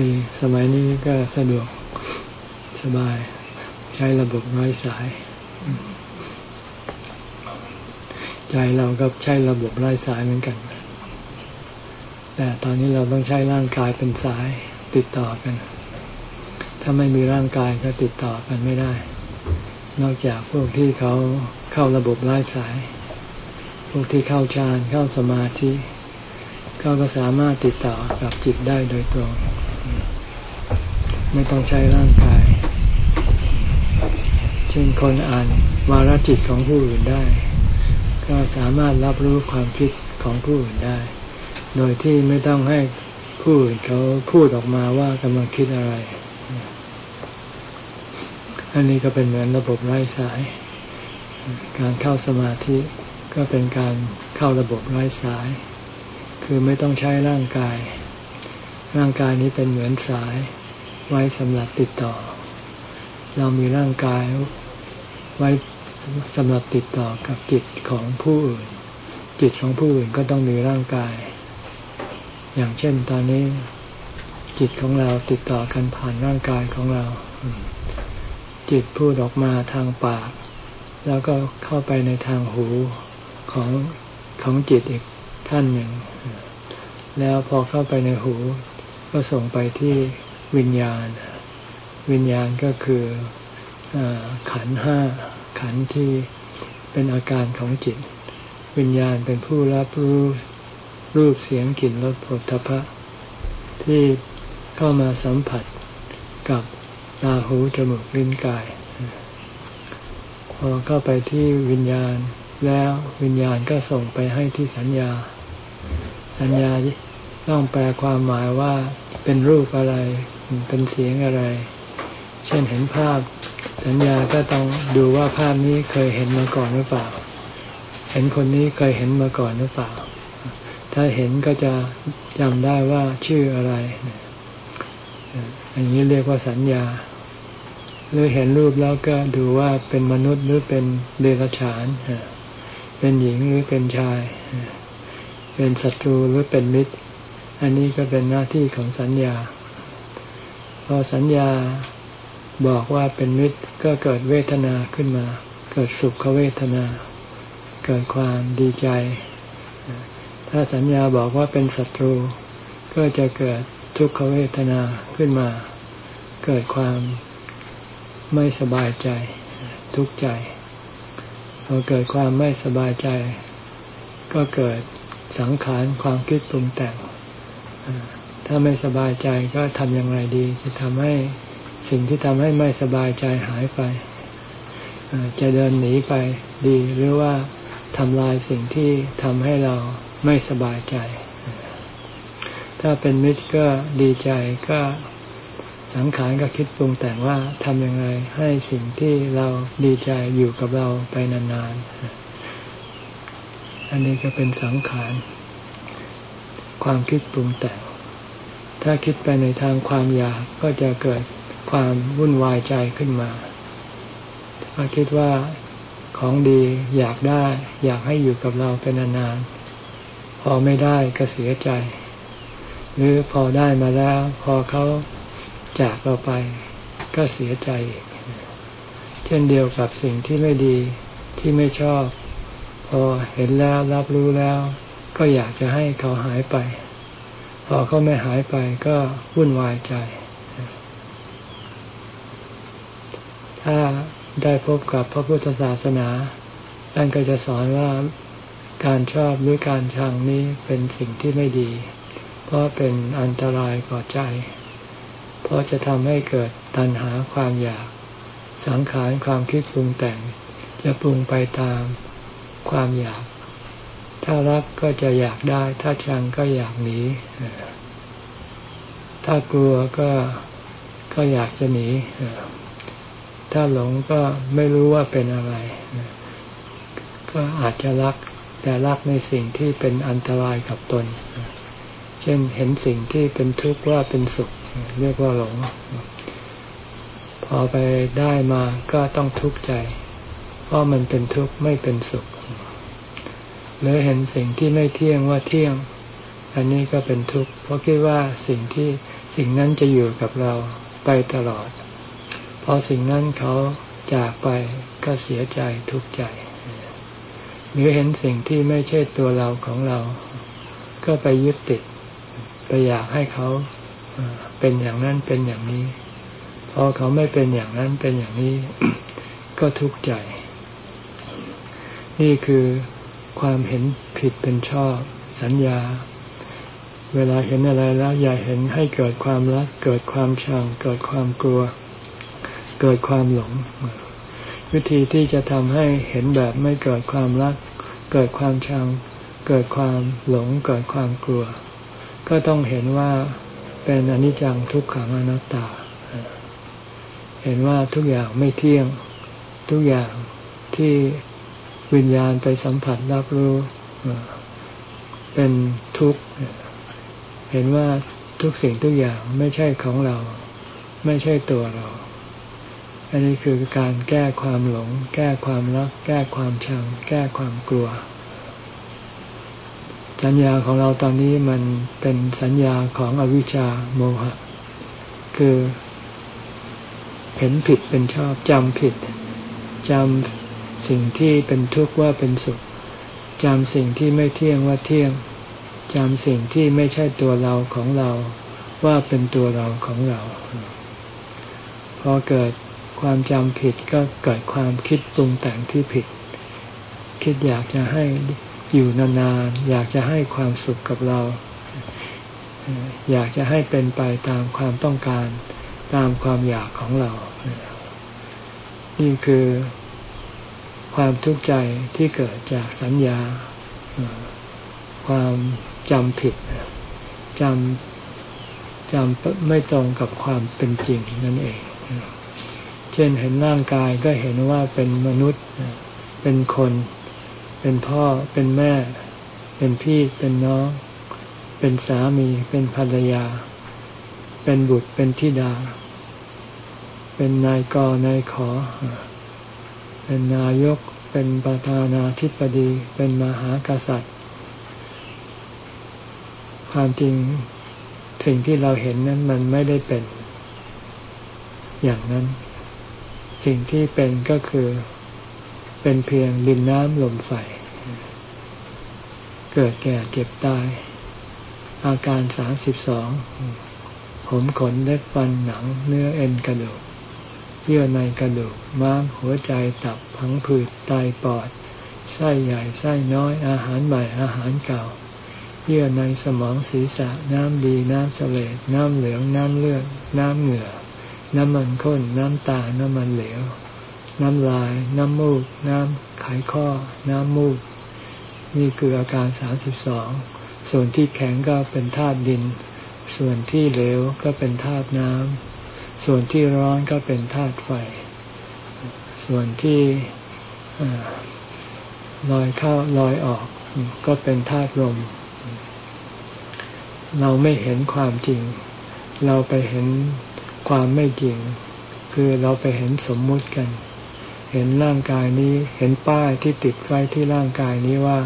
ดีสมัยนี้ก็สะดวกสบายใช้ระบบไร้สาย ใจเราก็ใช้ระบบไร้สายเหมือนกัน แต่ตอนนี้เราต้องใช้ร่างกายเป็นสายติดต่อกัน ถ้าไม่มีร่างกายก็ติดต่อกันไม่ได้ นอกจากพวกที่เขาเข้าระบบไร้สาย พวกที่เข้าฌานเข้าสมาธิเขาก็สามารถติดต่อกับจิตได้โดยตรง ไม่ต้องใช้ร่างกาย เช่นคนอ่านวารจิตของผู้อื่นได้ ก็สามารถรับรู้ความคิดของผู้อื่นได้ โดยที่ไม่ต้องให้ผู้อื่นเขาพูดออกมาว่ากำลังคิดอะไร อันนี้ก็เป็นเหมือนระบบไร้สาย การเข้าสมาธิก็เป็นการเข้าระบบไร้สาย คือไม่ต้องใช้ร่างกาย ร่างกายนี้เป็นเหมือนสาย ไว้สำหรับติดต่อ เรามีร่างกายไว้สำหรับติดต่อกับจิตของผู้อื่น จิตของผู้อื่นก็ต้องมีร่างกาย อย่างเช่นตอนนี้ จิตของเราติดต่อกันผ่านร่างกายของเรา จิตพูดออกมาทางปาก แล้วก็เข้าไปในทางหูของของจิตอีกท่านหนึ่ง แล้วพอเข้าไปในหู ก็ส่งไปที่ วิญญาณ วิญญาณก็คืออขันห้าขันที่เป็นอาการของจิต วิญญาณเป็นผู้รับรู้รูปเสียงกลิ่นรสผลทพะ ที่เข้ามาสัมผัสกับตาหูจมูกลิ้นกาย พอเข้าไปที่วิญญาณแล้ววิญญาณก็ส่งไปให้ที่สัญญา สัญญา ต้องแปลความหมายว่าเป็นรูปอะไร เป็นเสียงอะไร เช่นเห็นภาพ สัญญาก็ต้องดูว่าภาพนี้เคยเห็นมาก่อนหรือเปล่า เห็นคนนี้เคยเห็นมาก่อนหรือเปล่า ถ้าเห็นก็จะจำได้ว่าชื่ออะไร อันนี้เรียกว่าสัญญา หรือเห็นรูปแล้วก็ดูว่าเป็นมนุษย์หรือเป็นเดรัจฉาน เป็นหญิงหรือเป็นชาย เป็นศัตรูหรือเป็นมิตร อันนี้ก็เป็นหน้าที่ของสัญญา พอสัญญาบอกว่าเป็นมิตรก็เกิดเวทนาขึ้นมา เกิดสุขเวทนา เกิดความดีใจ ถ้าสัญญาบอกว่าเป็นศัตรู ก็จะเกิดทุกขเวทนาขึ้นมา เกิดความไม่สบายใจ ทุกข์ใจพอเกิดความไม่สบายใจ ก็เกิดสังขารความคิดปรุงแต่ง ถ้าไม่สบายใจก็ทำอย่างไรดีจะทำให้สิ่งที่ทำให้ไม่สบายใจหายไปจะเดินหนีไปดีหรือว่าทำลายสิ่งที่ทำให้เราไม่สบายใจ ถ้าเป็นมิตรก็ดีใจก็สังขารก็คิดปรุงแต่งว่าทำยังไงให้สิ่งที่เราดีใจอยู่กับเราไปนานๆ อันนี้ก็เป็นสังขาร ความคิดปรุงแต่ง ถ้าคิดไปในทางความอยากก็จะเกิดความวุ่นวายใจขึ้นมาถ้าคิดว่าของดีอยากได้ อยากให้อยู่กับเราเป็นนานๆ พอไม่ได้ก็เสียใจ หรือพอได้มาแล้ว พอเขาจากเราไป ก็เสียใจ เช่นเดียวกับสิ่งที่ไม่ดีที่ไม่ชอบ พอเห็นแล้วรับรู้แล้ว ก็อยากจะให้เขาหายไป พอเขาไม่หายไปก็วุ่นวายใจ ถ้าได้พบกับพระพุทธศาสนาท่านก็จะสอนว่าการชอบหรือการชังนี้เป็นสิ่งที่ไม่ดี เพราะเป็นอันตรายก่อใจ เพราะจะทำให้เกิดตัณหาความอยาก สังขารความคิดปรุงแต่ง จะปรุงไปตามความอยาก ถ้ารักก็จะอยากได้ ถ้าชังก็อยากหนี ถ้ากลัวก็ก็อยากจะหนี ถ้าหลงก็ไม่รู้ว่าเป็นอะไร ก็อาจจะรัก แต่รักในสิ่งที่เป็นอันตรายกับตน เช่นเห็นสิ่งที่เป็นทุกข์ว่าเป็นสุข เรียกว่าหลง พอไปได้มาก็ต้องทุกข์ใจ เพราะมันเป็นทุกข์ไม่เป็นสุข หรือเห็นสิ่งที่ไม่เที่ยงว่าเที่ยง อันนี้ก็เป็นทุกข์เพราะคิดว่าสิ่งที่สิ่งนั้นจะอยู่กับเราไปตลอด พอสิ่งนั้นเขาจากไปก็เสียใจทุกข์ใจ หรือเห็นสิ่งที่ไม่ใช่ตัวเราของเรา ก็ไปยึดติด ไปอยากให้เขาเป็นอย่างนั้นเป็นอย่างนี้ พอเขาไม่เป็นอย่างนั้นเป็นอย่างนี้ ก็ทุกข์ใจ นี่คือ ความเห็นผิดเป็นชอบ สัญญา เวลาเห็นอะไรแล้วอย่าเห็นให้เกิดความรัก เกิดความชัง เกิดความกลัว เกิดความหลง วิธีที่จะทำให้เห็นแบบไม่เกิดความรัก เกิดความชัง เกิดความหลง เกิดความกลัว ก็ต้องเห็นว่าเป็นอนิจจังทุกขังอนัตตา เห็นว่าทุกอย่างไม่เที่ยง ทุกอย่างที่ วิญญาณไปสัมผัสรับรู้เป็นทุกข์ เห็นว่าทุกสิ่งทุกอย่างไม่ใช่ของเรา ไม่ใช่ตัวเรา อันนี้คือการแก้ความหลง แก้ความรัก แก้ความชัง แก้ความกลัว สัญญาของเราตอนนี้มันเป็นสัญญาของอวิชชาโมหะ คือเห็นผิดเป็นชอบจำผิดจำ สิ่งที่เป็นทุกข์ว่าเป็นสุขจำสิ่งที่ไม่เที่ยงว่าเที่ยงจำสิ่งที่ไม่ใช่ตัวเราของเรา ว่าเป็นตัวเราของเรา พอเกิดความจำผิดก็เกิดความคิดปรุงแต่งที่ผิด คิดอยากจะให้อยู่นานๆอยากจะให้ความสุขกับเรา อยากจะให้เป็นไปตามความต้องการตามความอยากของเรา นี่คือ ความทุกข์ใจที่เกิดจากสัญญา ความจำผิดจำจำไม่ตรงกับความเป็นจริงนั่นเอง เช่นเห็นร่างกายก็เห็นว่าเป็นมนุษย์ เป็นคน เป็นพ่อ เป็นแม่ เป็นพี่ เป็นน้อง เป็นสามี เป็นภรรยา เป็นบุตร เป็นธิดา เป็นนายกนายขอ เป็นนายก เป็นประธานาธิบดี เป็นมหากษัตริย์ ความจริงสิ่งที่เราเห็นนั้นมันไม่ได้เป็น อย่างนั้น สิ่งที่เป็นก็คือ เป็นเพียงดินน้ำลมไฟ เกิดแก่เจ็บตาย อาการสามสิบสองผมขนเล็บฟันหนังเนื้อเอ็นกระดูก เยื่อในกระดูกม้ามหัวใจตับพังผืดไตปอด ไส้ใหญ่ไส้น้อยอาหารใหม่อาหารเก่า เยื่อในสมองศีรษะน้ำดีน้ำเสลดน้ำเหลืองน้ำเลือดน้ำเหงื่อ น้ำมันข้นน้ำตา น้ำมันเหลว น้ำลาย น้ำมูก น้ำไขข้อ น้ำมูก นี่คืออาการสามสิบสองส่วนที่แข็งก็เป็นธาตุดิน ส่วนที่เหลวก็เป็นธาตุน้ำ ส่วนที่ร้อนก็เป็นธาตุไฟ ส่วนที่ลอยเข้าลอยออกก็เป็นธาตุลม เราไม่เห็นความจริง เราไปเห็นความไม่จริง คือเราไปเห็นสมมุติกัน เห็นร่างกายนี้ เห็นป้ายที่ติดไว้ที่ร่างกายนี้ว่า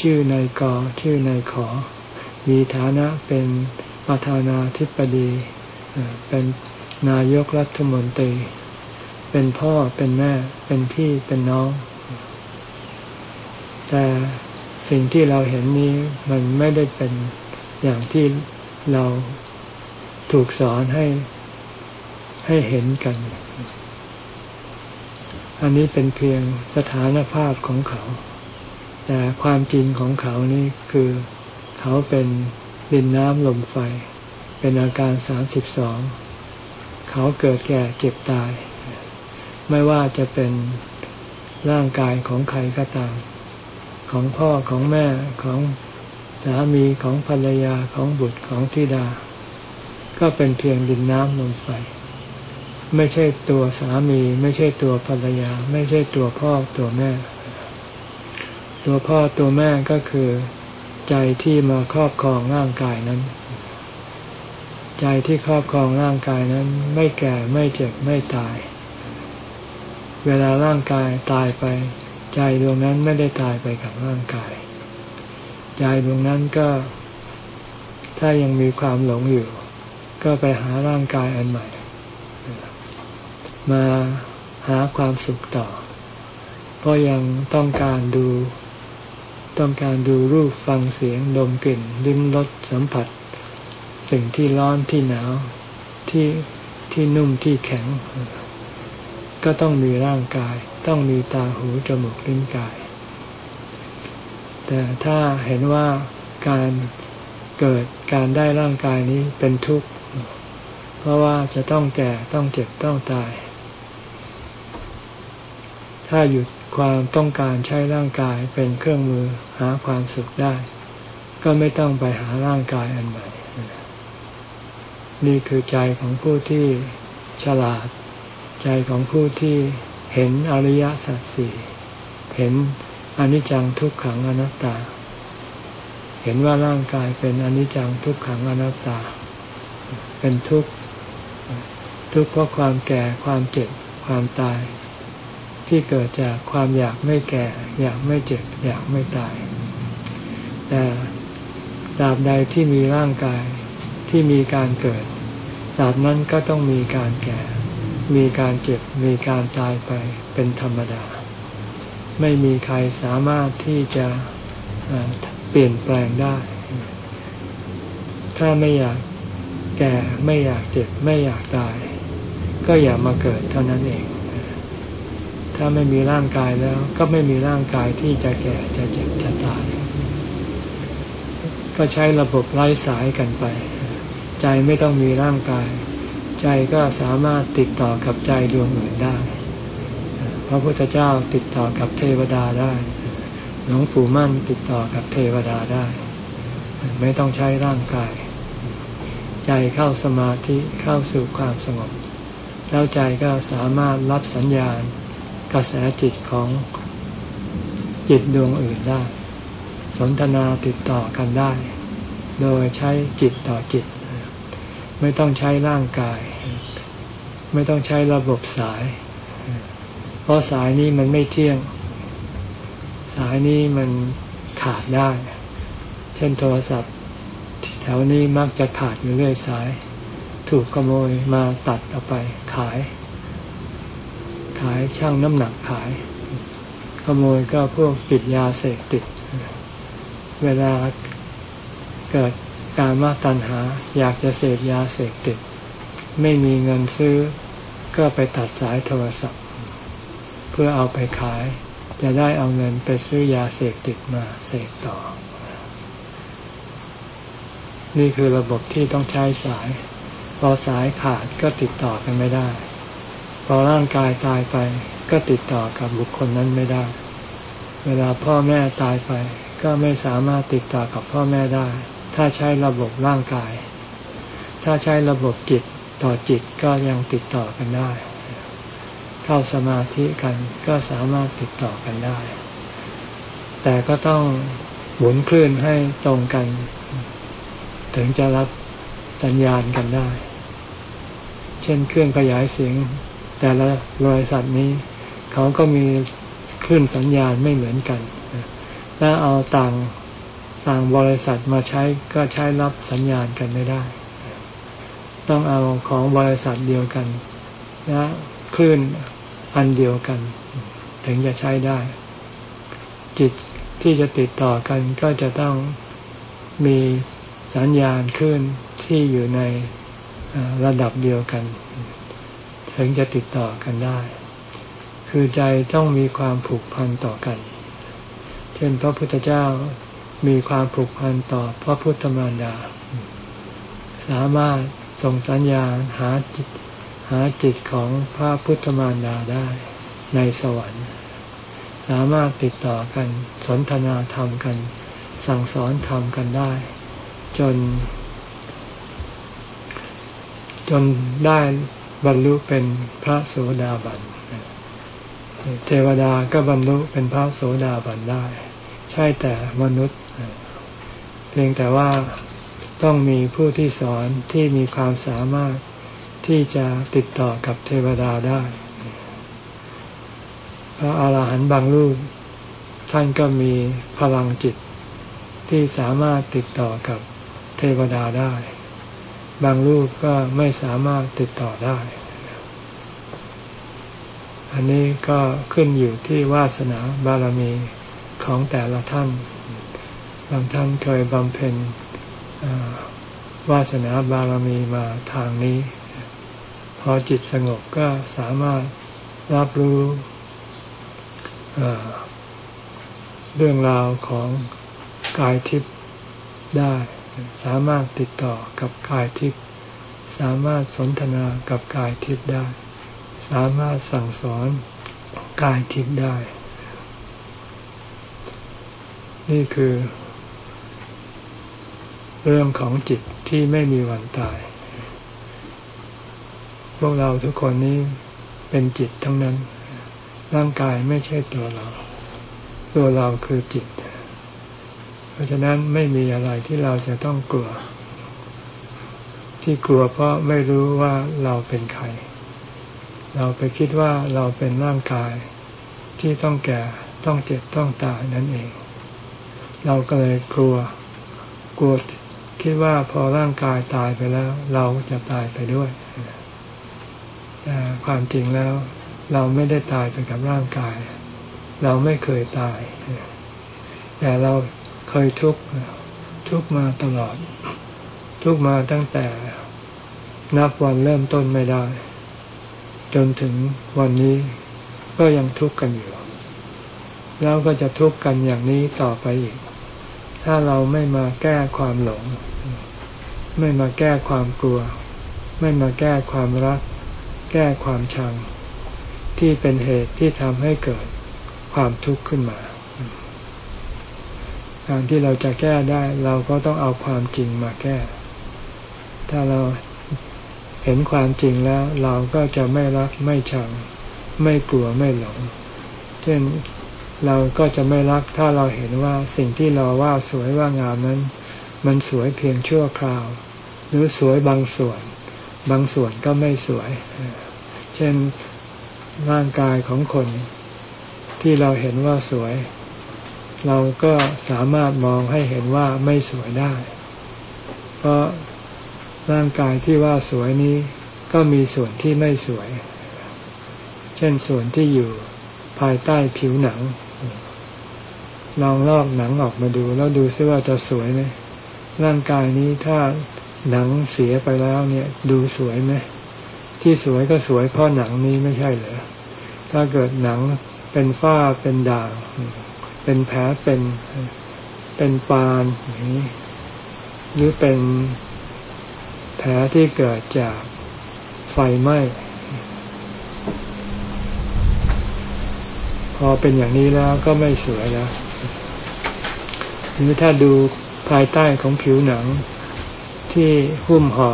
ชื่อนายกชื่อนายขอ มีฐานะเป็นประธานาธิบดี เป็น นายกรัฐมนตรี เป็นพ่อเป็นแม่ เป็นพี่เป็นน้อง แต่สิ่งที่เราเห็นนี้มันไม่ได้เป็นอย่างที่เราถูกสอนให้ให้เห็นกัน อันนี้เป็นเพียงสถานภาพของเขา แต่ความจริงของเขานี่คือเขาเป็นดินน้ำลมไฟ เป็นอาการสามสิบสอง เขาเกิดแก่เจ็บตาย ไม่ว่าจะเป็นร่างกายของใครก็ตาม ของพ่อของแม่ของสามีของภรรยาของบุตรของธิดา ก็เป็นเพียงดินน้ำลมไฟไม่ใช่ตัวสามี ไม่ใช่ตัวภรรยา ไม่ใช่ตัวพ่อตัวแม่ ตัวพ่อตัวแม่ก็คือใจที่มาครอบครองร่างกายนั้น ใจที่ครอบครองร่างกายนั้น ไม่แก่ไม่เจ็บไม่ตาย เวลาร่างกายตายไป ใจดวงนั้นไม่ได้ตายไปกับร่างกาย ใจดวงนั้นก็ ถ้ายังมีความหลงอยู่กก็ไปหาร่างกายอันใหม่ มาหาความสุขต่อ เพราะยังต้องการดู ต้องการดูรูปฟังเสียงดมกลิ่นลิ้มรสสัมผัส สิ่งที่ร้อนที่หนาวที่ที่นุ่มที่แข็ง ก็ต้องมีร่างกาย ต้องมีตาหูจมูกลิ้นกาย แต่ถ้าเห็นว่าการเกิดการได้ร่างกายนี้เป็นทุกข์ เพราะว่าจะต้องแก่ต้องเจ็บต้องตาย ถ้าหยุดความต้องการใช้ร่างกายเป็นเครื่องมือหาความสุขได้ ก็ไม่ต้องไปหาร่างกายอันใหม่ นี่คือใจของผู้ที่ฉลาด ใจของผู้ที่เห็นอริยสัจสี่เห็นอนิจจังทุกขังอนัตตา เห็นว่าร่างกายเป็นอนิจจังทุกขังอนัตตา เป็นทุกข์ทุกข์เพราะความแก่ความเจ็บความตาย ที่เกิดจากความอยากไม่แก่ อยากไม่เจ็บ อยากไม่ตาย แต่ตราบใดที่มีร่างกาย ที่มีการเกิดตราบนั้นก็ต้องมีการแก่ มีการเจ็บ มีการตายไปเป็นธรรมดา ไม่มีใครสามารถที่จะเปลี่ยนแปลงได้ ถ้าไม่อยากแก่ไม่อยากเจ็บไม่อยากตาย ก็อย่ามาเกิดเท่านั้นเอง ถ้าไม่มีร่างกายแล้ว ก็ไม่มีร่างกายที่จะแก่จะเจ็บจะตาย ก็ใช้ระบบไร้สายกันไป ใจไม่ต้องมีร่างกาย ใจก็สามารถติดต่อกับใจดวงอื่นได้ พระพุทธเจ้าติดต่อกับเทวดาได้ หลวงปู่มั่นติดต่อกับเทวดาได้ ไม่ต้องใช้ร่างกาย ใจเข้าสมาธิเข้าสู่ความสงบ แล้วใจก็สามารถรับสัญญาณ กระแสจิตของจิตดวงอื่นได้ สนทนาติดต่อกันได้ โดยใช้จิตต่อจิต ไม่ต้องใช้ร่างกาย ไม่ต้องใช้ระบบสาย เพราะสายนี้มันไม่เที่ยง สายนี้มันขาดได้ เช่นโทรศัพท์แถวนี้มักจะขาดอยู่เรื่อยสาย ถูกขโมยมาตัดเอาไปขาย ขายช่างน้ำหนักขาย ขโมยก็พวกติดยาเสพติด เวลาเกิด การมาตัณหา อยากจะเสพยาเสพติด ไม่มีเงินซื้อ ก็ไปตัดสายโทรศัพท์ เพื่อเอาไปขาย จะได้เอาเงินไปซื้อยาเสพติดมาเสพต่อ นี่คือระบบที่ต้องใช้สาย พอสายขาดก็ติดต่อกันไม่ได้ พอร่างกายตายไปก็ติดต่อกับบุคคลนั้นไม่ได้ เวลาพ่อแม่ตายไป ก็ไม่สามารถติดต่อกับพ่อแม่ได้ ถ้าใช้ระบบร่างกาย ถ้าใช้ระบบจิตต่อจิตก็ยังติดต่อกันได้ เข้าสมาธิกันก็สามารถติดต่อกันได้ แต่ก็ต้องหมุนคลื่นให้ตรงกัน ถึงจะรับสัญญาณกันได้ เช่นเครื่องขยายเสียง แต่ละบริษัทนี้เขาก็มีคลื่นสัญญาณไม่เหมือนกันและเอาต่าง ต่างบริษัทมาใช้ก็ใช้รับสัญญาณกันไม่ได้ ต้องเอาของบริษัทเดียวกันและคลื่นอันเดียวกัน ถึงจะใช้ได้ จิตที่จะติดต่อกันก็จะต้องมีสัญญาณคลื่นที่อยู่ในระดับเดียวกัน ถึงจะติดต่อกันได้ คือใจต้องมีความผูกพันต่อกัน เช่นพระพุทธเจ้า มีความผูกพันต่อพระพุทธมารดา สามารถส่งสัญญาณหาจิตหาจิตของพระพุทธมารดาได้ในสวรรค์ สามารถติดต่อกันสนทนาธรรมกัน สั่งสอนธรรมกันได้ จน จนได้บรรลุเป็นพระโสดาบันเทวดาก็บรรลุเป็นพระโสดาบันได้ ใช่แต่มนุษย์ เพียงแต่ว่าต้องมีผู้ที่สอนที่มีความสามารถที่จะติดต่อกับเทวดาได้ พระอาหารหันต์บางรูป ท่านก็มีพลังจิตที่สามารถติดต่อกับเทวดาได้ บางรูปก็ไม่สามารถติดต่อได้ อันนี้ก็ขึ้นอยู่ที่วาสนาบารมีของแต่ละท่าน บางท่านเคยบำเพ็ญวาสนาบารมีมาทางนี้ พอจิตสงบก็สามารถรับรู้เรื่องราวของกายทิพย์ได้ สามารถติดต่อกับกายทิพย์สามารถสนทนากับกายทิพย์ได้ สามารถสั่งสอนกายทิพย์ได้ นี่คือ เรื่องของจิตที่ไม่มีวันตาย พวกเราทุกคนนี้เป็นจิตทั้งนั้น ร่างกายไม่ใช่ตัวเรา ตัวเราคือจิต เพราะฉะนั้นไม่มีอะไรที่เราจะต้องกลัว ที่กลัวเพราะไม่รู้ว่าเราเป็นใคร เราไปคิดว่าเราเป็นร่างกายที่ต้องแก่ต้องเจ็บต้องตายนั่นเอง เราก็เลยกลัว กลัว คิดว่าพอร่างกายตายไปแล้ว เราจะตายไปด้วยแต่ความจริงแล้ว เราไม่ได้ตายไปกับร่างกาย เราไม่เคยตาย แต่เราเคยทุกข์ทุกมาตลอด ทุกมาตั้งแต่นับวันเริ่มต้นไม่ได้ จนถึงวันนี้ก็ยังทุกข์กันอยู่ แล้วก็จะทุกข์กันอย่างนี้ต่อไปอีก ถ้าเราไม่มาแก้ความหลง ไม่มาแก้ความกลัว ไม่มาแก้ความรัก แก้ความชัง ที่เป็นเหตุที่ทำให้เกิดความทุกข์ขึ้นมา การที่เราจะแก้ได้เราก็ต้องเอาความจริงมาแก้ ถ้าเราเห็นความจริงแล้ว เราก็จะไม่รักไม่ชัง ไม่กลัวไม่หลง เช่นเราก็จะไม่รักถ้าเราเห็นว่าสิ่งที่เราว่าสวยว่างามนั้น มันสวยเพียงชั่วคราว หรือสวยบางส่วน บางส่วนก็ไม่สวย เช่นร่างกายของคนที่เราเห็นว่าสวย เราก็สามารถมองให้เห็นว่าไม่สวยได้ เพราะร่างกายที่ว่าสวยนี้ก็มีส่วนที่ไม่สวย เช่นส่วนที่อยู่ภายใต้ผิวหนัง ลองลอกหนังออกมาดู แล้วดูซิว่าจะสวยไหมร่างกายนี้ถ้า หนังเสียไปแล้วเนี่ย ดูสวยไหมที่สวยก็สวยเพราะหนังนี้ไม่ใช่เหรอถ้าเกิดหนังเป็นฝ้าเป็นด่างเป็นแผลเป็นเป็นปานอย่างนี้หรือเป็นแผลที่เกิดจากไฟไหม้พอเป็นอย่างนี้แล้วก็ไม่สวยแล้วหรือถ้าดูภายใต้ของผิวหนัง ที่หุ้มห่อ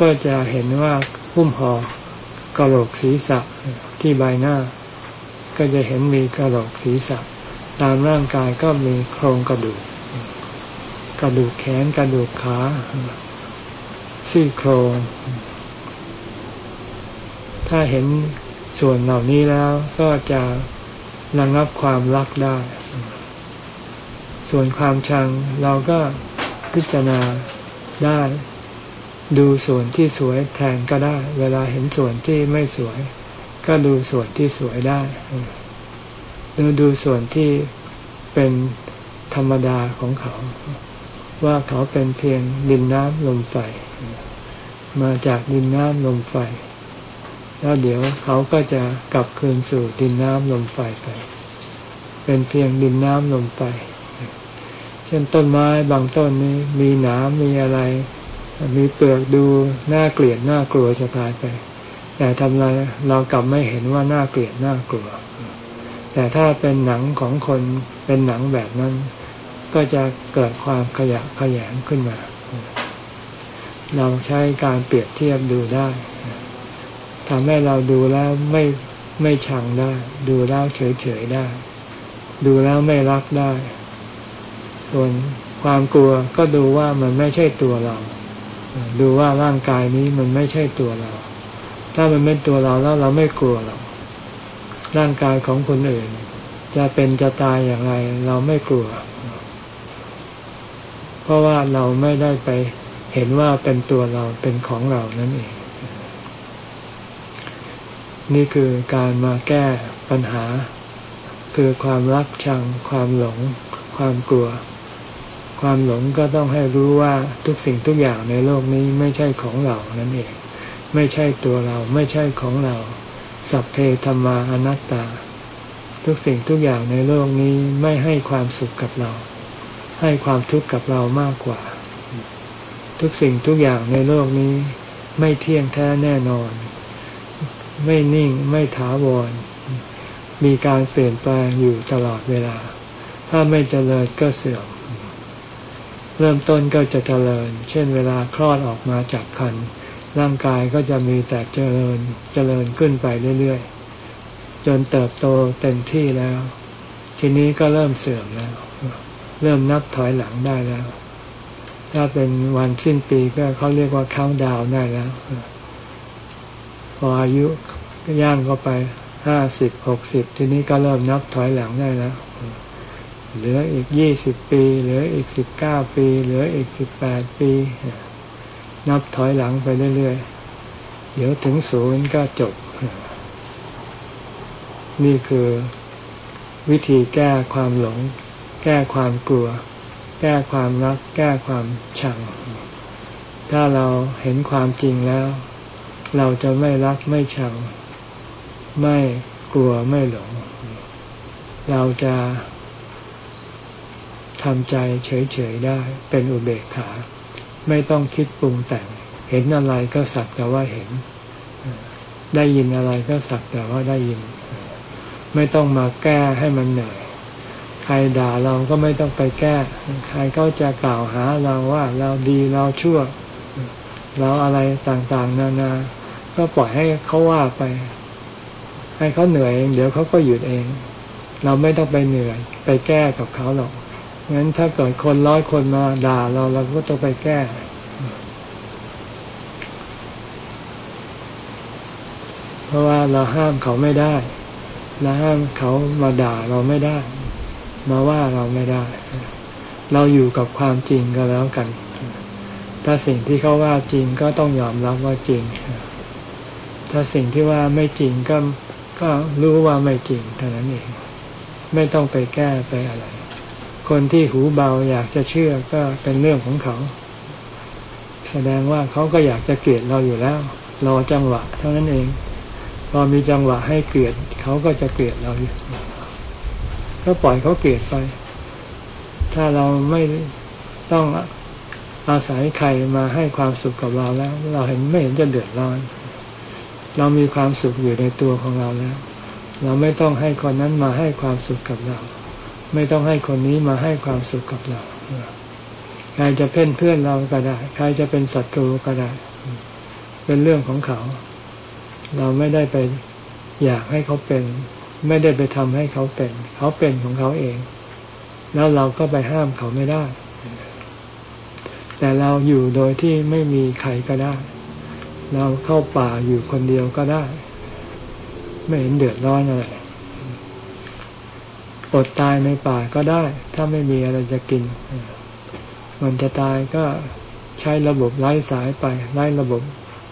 ก็จะเห็นว่าหุ้มห่อกระโหลกศีรษะที่ใบหน้า ก็จะเห็นมีกระโหลกศีรษะ ตามร่างกายก็มีโครงกระดูก กระดูกแขนกระดูกขาซี่โครงถ้าเห็นส่วนเหล่านี้แล้วก็จะระงับความรักได้ ส่วนความชังเราก็พิจารณา ได้ ดูส่วนที่สวยแทนก็ได้ เวลาเห็นส่วนที่ไม่สวย ก็ดูส่วนที่สวยได้หรือดูส่วนที่เป็นธรรมดาของเขา ว่าเขาเป็นเพียงดินน้ำลมไฟมาจากดินน้ำลมไฟ แล้วเดี๋ยวเขาก็จะกลับคืนสู่ดินน้ำลมไฟไป เป็นเพียงดินน้ำลมไฟ ช่นต้นไม้บางต้นนี้มีหนามมีอะไร มีเปลือกดูน่าเกลียดน่ากลัวจะตายไป แต่ทำไรเรากลับไม่เห็นว่าน่าเกลียดน่ากลัว แต่ถ้าเป็นหนังของคนเป็นหนังแบบนั้น ก็จะเกิดความขยะขยงขึ้นมา เราใช้การเปรียบเทียบดูได้ทำให้เราดูแล้วไม่ไม่ชังได้ ดูแล้วเฉยเฉยได้ ดูแล้วไม่รักได้ ส่วนความกลัวก็ดูว่ามันไม่ใช่ตัวเรา ดูว่าร่างกายนี้มันไม่ใช่ตัวเรา ถ้ามันเป็นตัวเราแล้วเราไม่กลัวหรอกร่างกายของคนอื่น จะเป็นจะตายอย่างไรเราไม่กลัว เพราะว่าเราไม่ได้ไปเห็นว่าเป็นตัวเราเป็นของเรานั่นเอง นี่คือการมาแก้ปัญหา คือความรักชัง ความหลง ความกลัว ความหลงก็ต้องให้รู้ว่าทุกสิ่งทุกอย่างในโลกนี้ไม่ใช่ของเรานั่นเอง ไม่ใช่ตัวเราไม่ใช่ของเรา สัพเพธรรมาอนัตตา ทุกสิ่งทุกอย่างในโลกนี้ไม่ให้ความสุขกับเรา ให้ความทุกข์กับเรามากกว่า ทุกสิ่งทุกอย่างในโลกนี้ไม่เที่ยงแท้แน่นอน ไม่นิ่งไม่ถาวร มีการเปลี่ยนแปลงอยู่ตลอดเวลา ถ้าไม่เจริญก็เสื่อม เริ่มต้นก็จะเจริญ เช่นเวลาคลอดออกมาจากคันร่างกายก็จะมีแต่เจริญเจริญขึ้นไปเรื่อยๆ จนเติบโตเต็มที่แล้ว ทีนี้ก็เริ่มเสื่อมแล้ว เริ่มนับถอยหลังได้แล้ว ถ้าเป็นวันสิ้นปีก็เขาเรียกว่าค้างดาวได้แล้ว พออายุย่างเข้าไปห้าสิบหกสิบทีนี้ก็เริ่มนับถอยหลังได้แล้ว เหลืออีกยี่สิบปี เหลืออีกสิบเก้าปี เหลืออีกสิบแปดปี นับถอยหลังไปเรื่อยๆ เดี๋ยวถึงศูนย์ก็จบ นี่คือวิธีแก้ความหลง แก้ความกลัว แก้ความรัก แก้ความชัง ถ้าเราเห็นความจริงแล้ว เราจะไม่รักไม่ชัง ไม่กลัวไม่หลง เราจะ ทำใจเฉยๆได้เป็นอุเบกขา ไม่ต้องคิดปรุงแต่ง เห็นอะไรก็สักแต่ว่าเห็น ได้ยินอะไรก็สักแต่ว่าได้ยิน ไม่ต้องมาแก้ให้มันเหนื่อยใครด่าเราก็ไม่ต้องไปแก้ ใครก็จะกล่าวหาเราว่าเราดีเราชั่ว เราอะไรต่างๆ นานา ก็ปล่อยให้เขาว่าไป ให้เขาเหนื่อยเองเดี๋ยวเขาก็หยุดเอง เราไม่ต้องไปเหนื่อย ไปแก้กับเขาหรอก งั้นถ้าเกิดคนร้อยคนมาด่าเราเราก็ต้องไปแก้ เพราะว่าเราห้ามเขาไม่ได้เราห้ามเขามาด่าเราไม่ได้ มาว่าเราไม่ได้ เราอยู่กับความจริงก็แล้วกัน ถ้าสิ่งที่เขาว่าจริงก็ต้องยอมรับว่าจริง ถ้าสิ่งที่ว่าไม่จริงก็ก็รู้ว่าไม่จริงเท่านั้นเอง ไม่ต้องไปแก้ไปอะไร คนที่หูเบาอยากจะเชื่อก็เป็นเรื่องของเขา แสดงว่าเขาก็อยากจะเกลียดเราอยู่แล้ว รอจังหวะเท่านั้นเอง พอมีจังหวะให้เกลียดเขาก็จะเกลียดเราอยู่ก็ปล่อยเขาเกลียดไป ถ้าเราไม่ต้องอาศัยใครมาให้ความสุขกับเราแล้ว เราเห็นไม่เห็นจะเดือดร้อน เรามีความสุขอยู่ในตัวของเราแล้ว เราไม่ต้องให้คนนั้นมาให้ความสุขกับเรา ไม่ต้องให้คนนี้มาให้ความสุขกับเราใครจะเพ่นเพื่อนเราก็ได้ ใครจะเป็นศัตรูก็ได้ เป็นเรื่องของเขา เราไม่ได้ไปอยากให้เขาเป็น ไม่ได้ไปทำให้เขาเป็น เขาเป็นของเขาเอง แล้วเราก็ไปห้ามเขาไม่ได้ แต่เราอยู่โดยที่ไม่มีใครก็ได้ เราเข้าป่าอยู่คนเดียวก็ได้ ไม่เห็นเดือดร้อนอะไร อดตายในป่าก็ได้ ถ้าไม่มีอะไรจะกิน มันจะตายก็ใช้ระบบไร้สายไปไร้ระบบ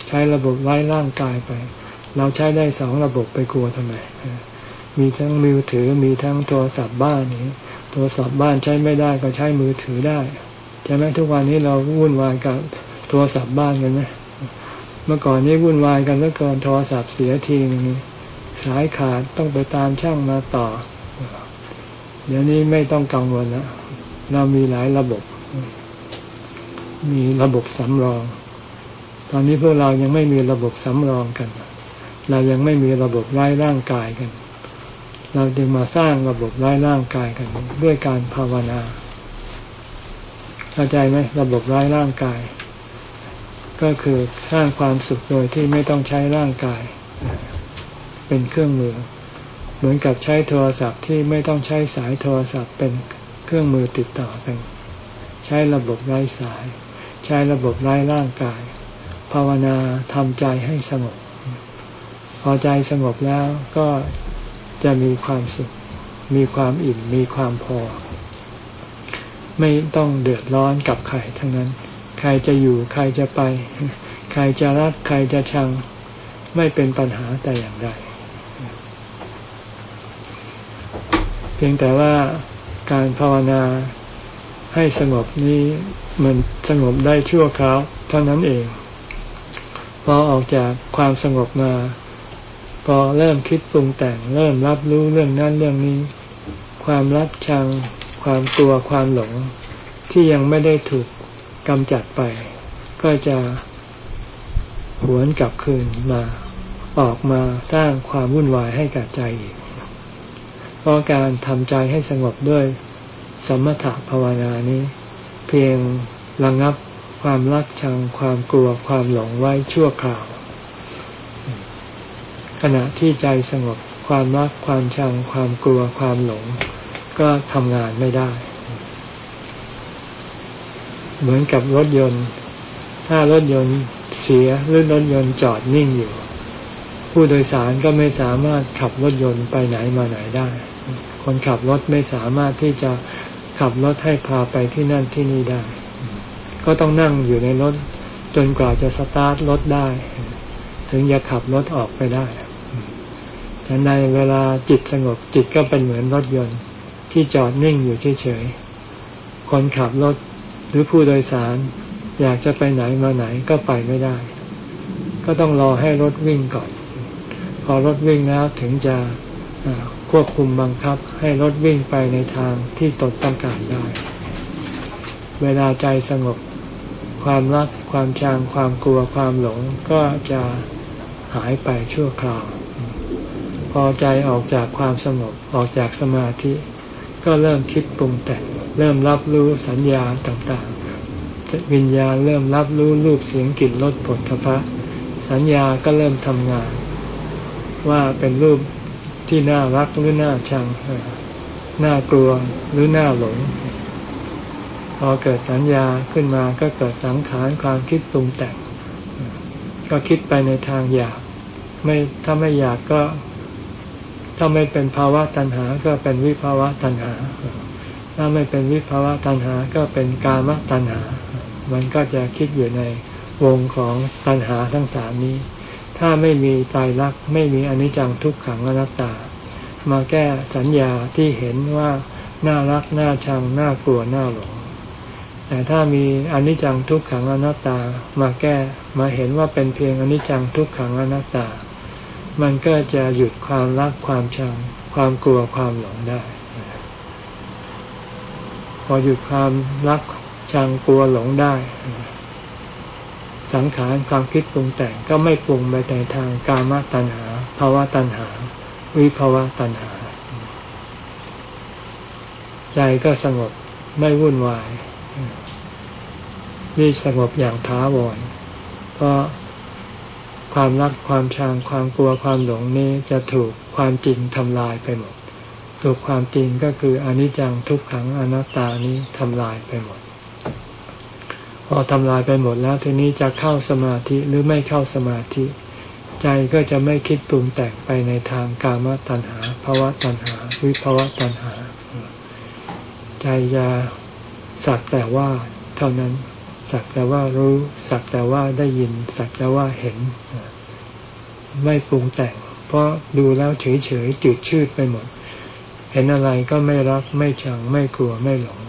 ใช้ระบบไร้ร่างกายไป เราใช้ได้สองระบบไปกลัวทำไม มีทั้งมือถือมีทั้งโทรศัพท์บ้านนี้โทรศัพท์บ้านใช้ไม่ได้ก็ใช้มือถือได้ใช่ไหมทุกวันนี้เราวุ่นวายกับโทรศัพท์บ้านกันไหมเมื่อก่อนนี้วุ่นวายกันแล้วเกินโทรศัพท์เสียทีนึงสายขาดต้องไปตามช่างมาต่อ เดี๋ยวนี้ไม่ต้องกังวลแล้วเรามีหลายระบบ มีระบบสำรอง ตอนนี้พวกเรายังไม่มีระบบสำรองกัน เรายังไม่มีระบบไล่ร่างกายกัน เราจึงมาสร้างระบบไร้ร่างกายกัน ด้วยการภาวนาเข้าใจไหมระบบไร้ร่างกาย ก็คือสร้างความสุขโดยที่ไม่ต้องใช้ร่างกาย เป็นเครื่องมือ เหมือนกับใช้โทรศัพท์ที่ไม่ต้องใช้สายโทรศัพท์เป็นเครื่องมือติดต่อกัน ใช้ระบบไร้สาย ใช้ระบบไร้ร่างกาย ภาวนาทำใจให้สงบ พอใจสงบแล้วก็จะมีความสุข มีความอิ่ม มีความพอ ไม่ต้องเดือดร้อนกับใครทั้งนั้น ใครจะอยู่ใครจะไป ใครจะรักใครจะชัง ไม่เป็นปัญหาแต่อย่างใด พียงแต่ว่าการภาวนาให้สงบนี้มันสงบได้ชั่วคราวเท่านั้นเอง พอออกจากความสงบมา พอเริ่มคิดปรุงแต่ง เริ่มรับรู้เรื่องนั้นเรื่องนี้ ความรักชัง ความกลัวความหลง ที่ยังไม่ได้ถูกกำจัดไป ก็จะหวนกลับคืนมา ออกมาสร้างความวุ่นวายให้กับใจอีก เพราะการทำใจให้สงบด้วยสมถะภาวนานี้ เพียงระงงับความรักชังความกลัวความหลงไว้ชั่วคราว ขณะที่ใจสงบความรักความชังความกลัวความหลง ก็ทำงานไม่ได้ เหมือนกับรถยนต์ ถ้ารถยนต์เสียหรือรถยนต์จอดนิ่งอยู่ ผู้โดยสารก็ไม่สามารถขับรถยนต์ไปไหนมาไหนได้ คนขับรถไม่สามารถที่จะขับรถให้พาไปที่นั่นที่นี่ได้ ก็ต้องนั่งอยู่ในรถจนกว่าจะสตาร์ทรถได้ ถึงจะขับรถออกไปได้ฉันในเวลาจิตสงบจิตก็เป็นเหมือนรถยนต์ที่จอดนิ่งอยู่เฉยๆ คนขับรถหรือผู้โดยสาร อยากจะไปไหนมาไหนก็ไปไม่ได้ ก็ต้องรอให้รถวิ่งก่อน พอรถวิ่งแล้วถึงจะควบคุมบังคับให้รถวิ่งไปในทางที่ตนต้องการได้ เวลาใจสงบ ความรักความชังความกลัวความหลงก็จะหายไปชั่วคราว พอใจออกจากความสงบออกจากสมาธิ ก็เริ่มคิดปรุงแต่งเริ่มรับรู้สัญญาต่างๆ วิญญาณเริ่มรับรู้รูปเสียงกลิ่นรสผลพระสัญญาก็เริ่มทำงาน ว่าเป็นรูปที่น่ารักหรือน่าชังน่ากลัวหรือน่าหลง พอเกิดสัญญาขึ้นมาก็เกิดสังขารความคิดปรุงแต่ง ก็คิดไปในทางอยากไม่ถ้าไม่อยากก็ถ้าไม่เป็นภาวะตัณหา ก็เป็นวิภาวะตัณหา ถ้าไม่เป็นวิภาวะตัณหา ก็เป็นกามตัณหา มันก็จะคิดอยู่ในวงของตัณหาทั้งสามนี้ ถ้าไม่มีตายรักไม่มีอนิจจังทุกขังอนัตตา มาแก้สัญญาที่เห็นว่าน่ารักน่าชังน่ากลัวน่าหลง แต่ถ้ามีอนิจจังทุกขังอนัตตา มาแก้มาเห็นว่าเป็นเพียงอนิจจังทุกขังอนัตตา มันก็จะหยุดความรักความชัง ความกลัวความหลงได้ พอหยุดความรักชังกลัวหลงได้ สังขารความคิดปรุงแต่งก็ไม่ปรุงไปในทางกามตัณหาภาวะตัณหา วิภาวะตัณหา ใจก็สงบไม่วุ่นวาย นี่สงบอย่างท้าวรเพราะความรักความชังความกลัวความหลงนี้จะถูกความจริงทำลายไปหมด ถูกความจริงก็คืออนิจจังทุกขังอนัตตานี้ทำลายไปหมด พอทำลายไปหมดแล้วทีนี้จะเข้าสมาธิหรือไม่เข้าสมาธิ ใจก็จะไม่คิดปรุงแต่งไปในทางกามตัณหาภาวะตัณหา วิภาวะตัณหา ใจจะสักแต่ว่าเท่านั้นสักแต่ว่ารู้สักแต่ว่าได้ยินสักแต่ว่าเห็น ไม่ปรุงแต่ง เพราะดูแล้วเฉยเฉยจืดชืดไปหมด เห็นอะไรก็ไม่รักไม่ชังไม่กลัวไม่หลง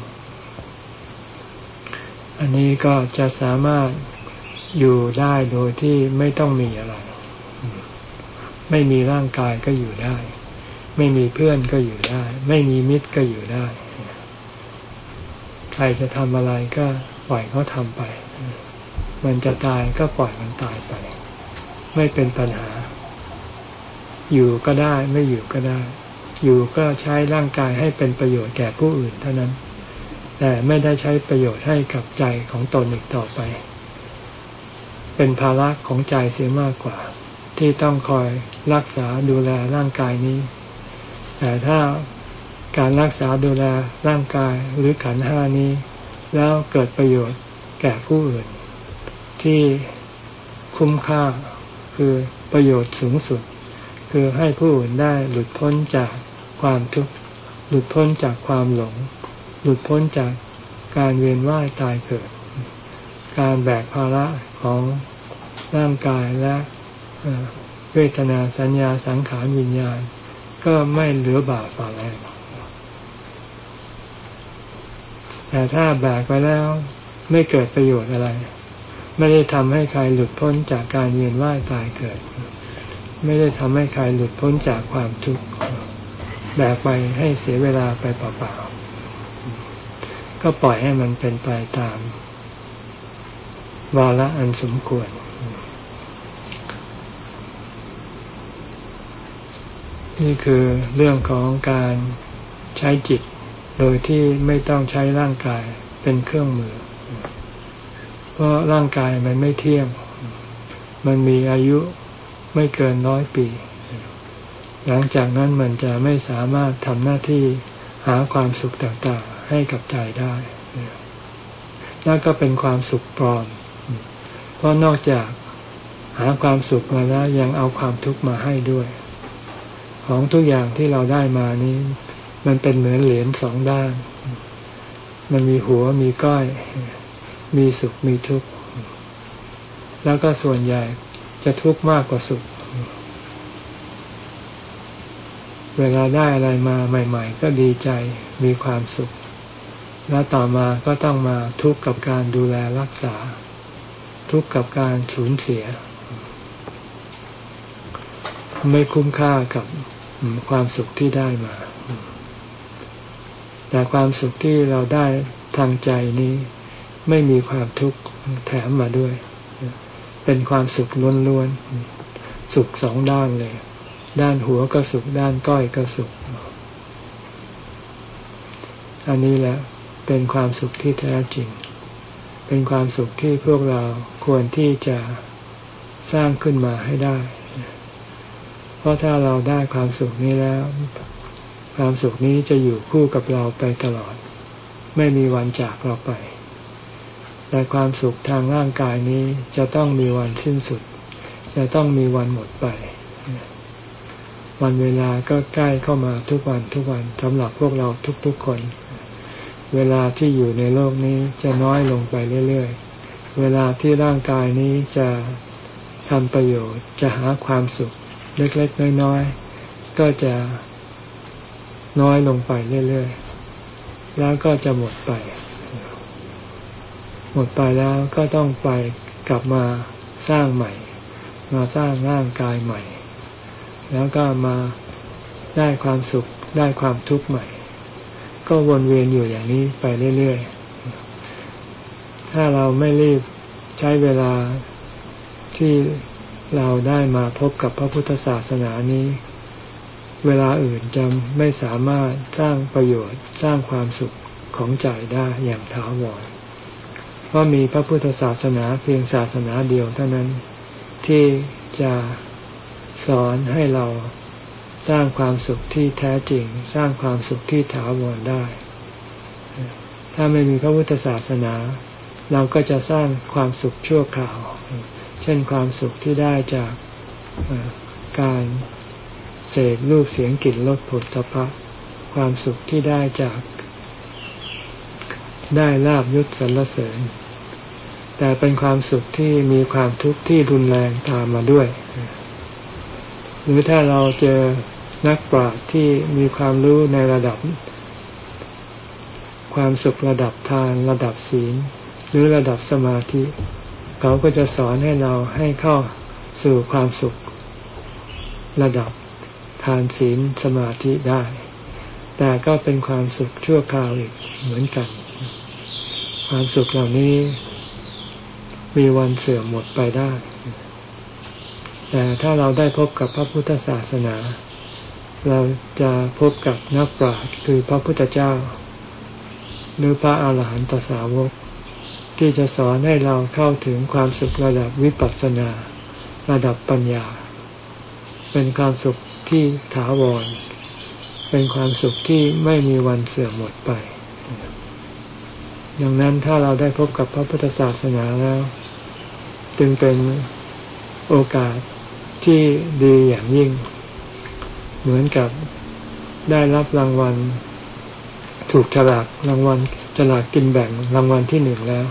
อันนี้ก็จะสามารถอยู่ได้โดยที่ไม่ต้องมีอะไร ไม่มีร่างกายก็อยู่ได้ ไม่มีเพื่อนก็อยู่ได้ ไม่มีมิตรก็อยู่ได้ ใครจะทำอะไรก็ปล่อยเขาทำไป มันจะตายก็ปล่อยมันตายไป ไม่เป็นปัญหา อยู่ก็ได้ไม่อยู่ก็ได้ อยู่ก็ใช้ร่างกายให้เป็นประโยชน์แก่ผู้อื่นเท่านั้น แต่ไม่ได้ใช้ประโยชน์ให้กับใจของตนอีกต่อไป เป็นภาระของใจเสียมากกว่า ที่ต้องคอยรักษาดูแลร่างกายนี้ แต่ถ้าการรักษาดูแลร่างกายหรือขันห้านี้ แล้วเกิดประโยชน์แก่ผู้อื่น ที่คุ้มค่าคือประโยชน์สูงสุด คือให้ผู้อื่นได้หลุดพ้นจากความทุกข์หลุดพ้นจากความหลง หลุดพ้นจากการเวียนว่ายตายเกิด การแบกภาระของร่างกายและเวทนาสัญญาสังขารวิญญาณ ก็ไม่เหลือบาปฝ่าแรงแต่ถ้าแบกไปแล้วไม่เกิดประโยชน์อะไร ไม่ได้ทำให้ใครหลุดพ้นจากการเวียนว่ายตายเกิด ไม่ได้ทำให้ใครหลุดพ้นจากความทุกข์แบกไปให้เสียเวลาไปเปล่าๆ ก็ปล่อยให้มันเป็นไปตามวาระอันสมควร นี่คือเรื่องของการใช้จิต โดยที่ไม่ต้องใช้ร่างกายเป็นเครื่องมือ เพราะร่างกายมันไม่เที่ยง มันมีอายุไม่เกินร้อยปี หลังจากนั้นมันจะไม่สามารถทำหน้าที่หาความสุขต่าง ให้กับใจได้แล้วก็เป็นความสุขปลอม เพราะนอกจากหาความสุขมาแล้วยังเอาความทุกข์มาให้ด้วย ของทุกอย่างที่เราได้มานี้ มันเป็นเหมือนเหรียญสองด้าน มันมีหัวมีก้อย มีสุขมีทุกข์ แล้วก็ส่วนใหญ่จะทุกข์มากกว่าสุข เวลาได้อะไรมาใหม่ ๆ ก็ดีใจมีความสุข แล้วต่อมาก็ต้องมาทุกข์กับการดูแลรักษา ทุกข์กับการสูญเสีย ไม่คุ้มค่ากับความสุขที่ได้มา แต่ความสุขที่เราได้ทางใจนี้ ไม่มีความทุกข์แถมมาด้วย เป็นความสุขล้วนๆ สุขสองด้านเลย ด้านหัวก็สุข ด้านก้อยก็สุข อันนี้แหละ เป็นความสุขที่แท้จริง เป็นความสุขที่พวกเราควรที่จะสร้างขึ้นมาให้ได้ เพราะถ้าเราได้ความสุขนี้แล้ว ความสุขนี้จะอยู่คู่กับเราไปตลอด ไม่มีวันจากเราไป แต่ความสุขทางร่างกายนี้จะต้องมีวันสิ้นสุด จะต้องมีวันหมดไป วันเวลาก็ใกล้เข้ามาทุกวันทุกวันสำหรับพวกเราทุกๆคน เวลาที่อยู่ในโลกนี้จะน้อยลงไปเรื่อยๆ เวลาที่ร่างกายนี้จะทำประโยชน์จะหาความสุขเล็กๆน้อยๆ ก็จะน้อยลงไปเรื่อยๆ แล้วก็จะหมดไป หมดไปแล้วก็ต้องไปกลับมาสร้างใหม่ มาสร้างร่างกายใหม่ แล้วก็มาได้ความสุขได้ความทุกข์ใหม่ ก็วนเวียนอยู่อย่างนี้ไปเรื่อยๆ ถ้าเราไม่รีบใช้เวลาที่เราได้มาพบกับพระพุทธศาสนานี้ เวลาอื่นจะไม่สามารถสร้างประโยชน์สร้างความสุขของใจได้อย่างถาวรเพราะมีพระพุทธศาสนาเพียงศาสนาเดียวเท่านั้นที่จะสอนให้เรา สร้างความสุขที่แท้จริง สร้างความสุขที่ถาวรได้ ถ้าไม่มีพระพุทธศาสนา เราก็จะสร้างความสุขชั่วคราว เช่นความสุขที่ได้จากการเสกรูปเสียงกลิ่นรสผลตภะความสุขที่ได้จาก ได้ลาบยศสรรเสริญ แต่เป็นความสุขที่มีความทุกข์ที่รุนแรงตามมาด้วย หรือถ้าเราเจอ นักปราชญ์ที่มีความรู้ในระดับ ความสุขระดับทานระดับศีล หรือระดับสมาธิ เขาก็จะสอนให้เราให้เข้าสู่ความสุข ระดับทานศีลสมาธิได้ แต่ก็เป็นความสุขชั่วคราวอีกเหมือนกัน ความสุขเหล่านี้มีวันเสื่อมหมดไปได้ แต่ถ้าเราได้พบกับพระพุทธศาสนา เราจะพบกับนักปราชญ์คือพระพุทธเจ้า หรือพระอาหารหันตสาวก ที่จะสอนให้เราเข้าถึงความสุขระดับวิปัสสนา ระดับปัญญา เป็นความสุขที่ถาวร เป็นความสุขที่ไม่มีวันเสื่อมหมดไปดังนั้นถ้าเราได้พบกับพระพุทธศาสนาแล้ว จึงเป็นโอกาสที่ดีอย่างยิ่ง เหมือนกับได้รับรางวัล ถูกฉลากรางวัลฉลากกินแบ่งรางวัลที่หนึ่งแล้ว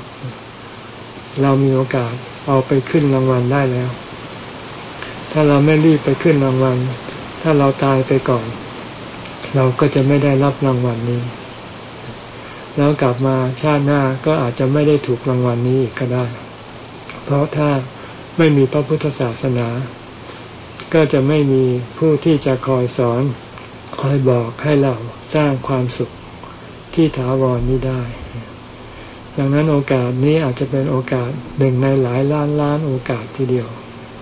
เรามีโอกาสเอาไปขึ้นรางวัลได้แล้ว ถ้าเราไม่รีบไปขึ้นรางวัล ถ้าเราตายไปก่อน เราก็จะไม่ได้รับรางวัลนี้ แล้วกลับมาชาติหน้าก็อาจจะไม่ได้ถูกรางวัลนี้อีกก็ได้ เพราะถ้าไม่มีพระพุทธศาสนา ก็จะไม่มีผู้ที่จะคอยสอนคอยบอกให้เราสร้างความสุขที่ถาวรนี้ได้ ดังนั้นโอกาสนี้อาจจะเป็นโอกาสหนึ่งในหลายล้านล้านโอกาสทีเดียว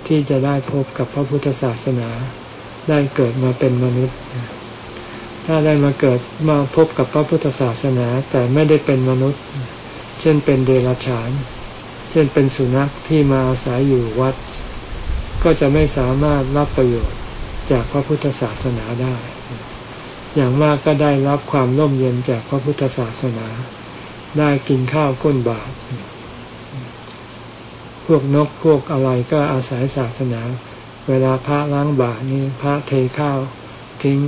ที่จะได้พบกับพระพุทธศาสนาได้เกิดมาเป็นมนุษย์ ถ้าได้มาเกิดมาพบกับพระพุทธศาสนา แต่ไม่ได้เป็นมนุษย์ เช่นเป็นเดรัจฉาน เช่นเป็นสุนัขที่มาอาศัยอยู่วัด ก็จะไม่สามารถรับประโยชน์จากพระพุทธศาสนาได้ อย่างมากก็ได้รับความร่มเย็นจากพระพุทธศาสนา ได้กินข้าวก้นบาตรพวกนกพวกอะไรก็อาศัยศาสนา เวลาพระล้างบาตรนี่พระเทข้าวทิ้ง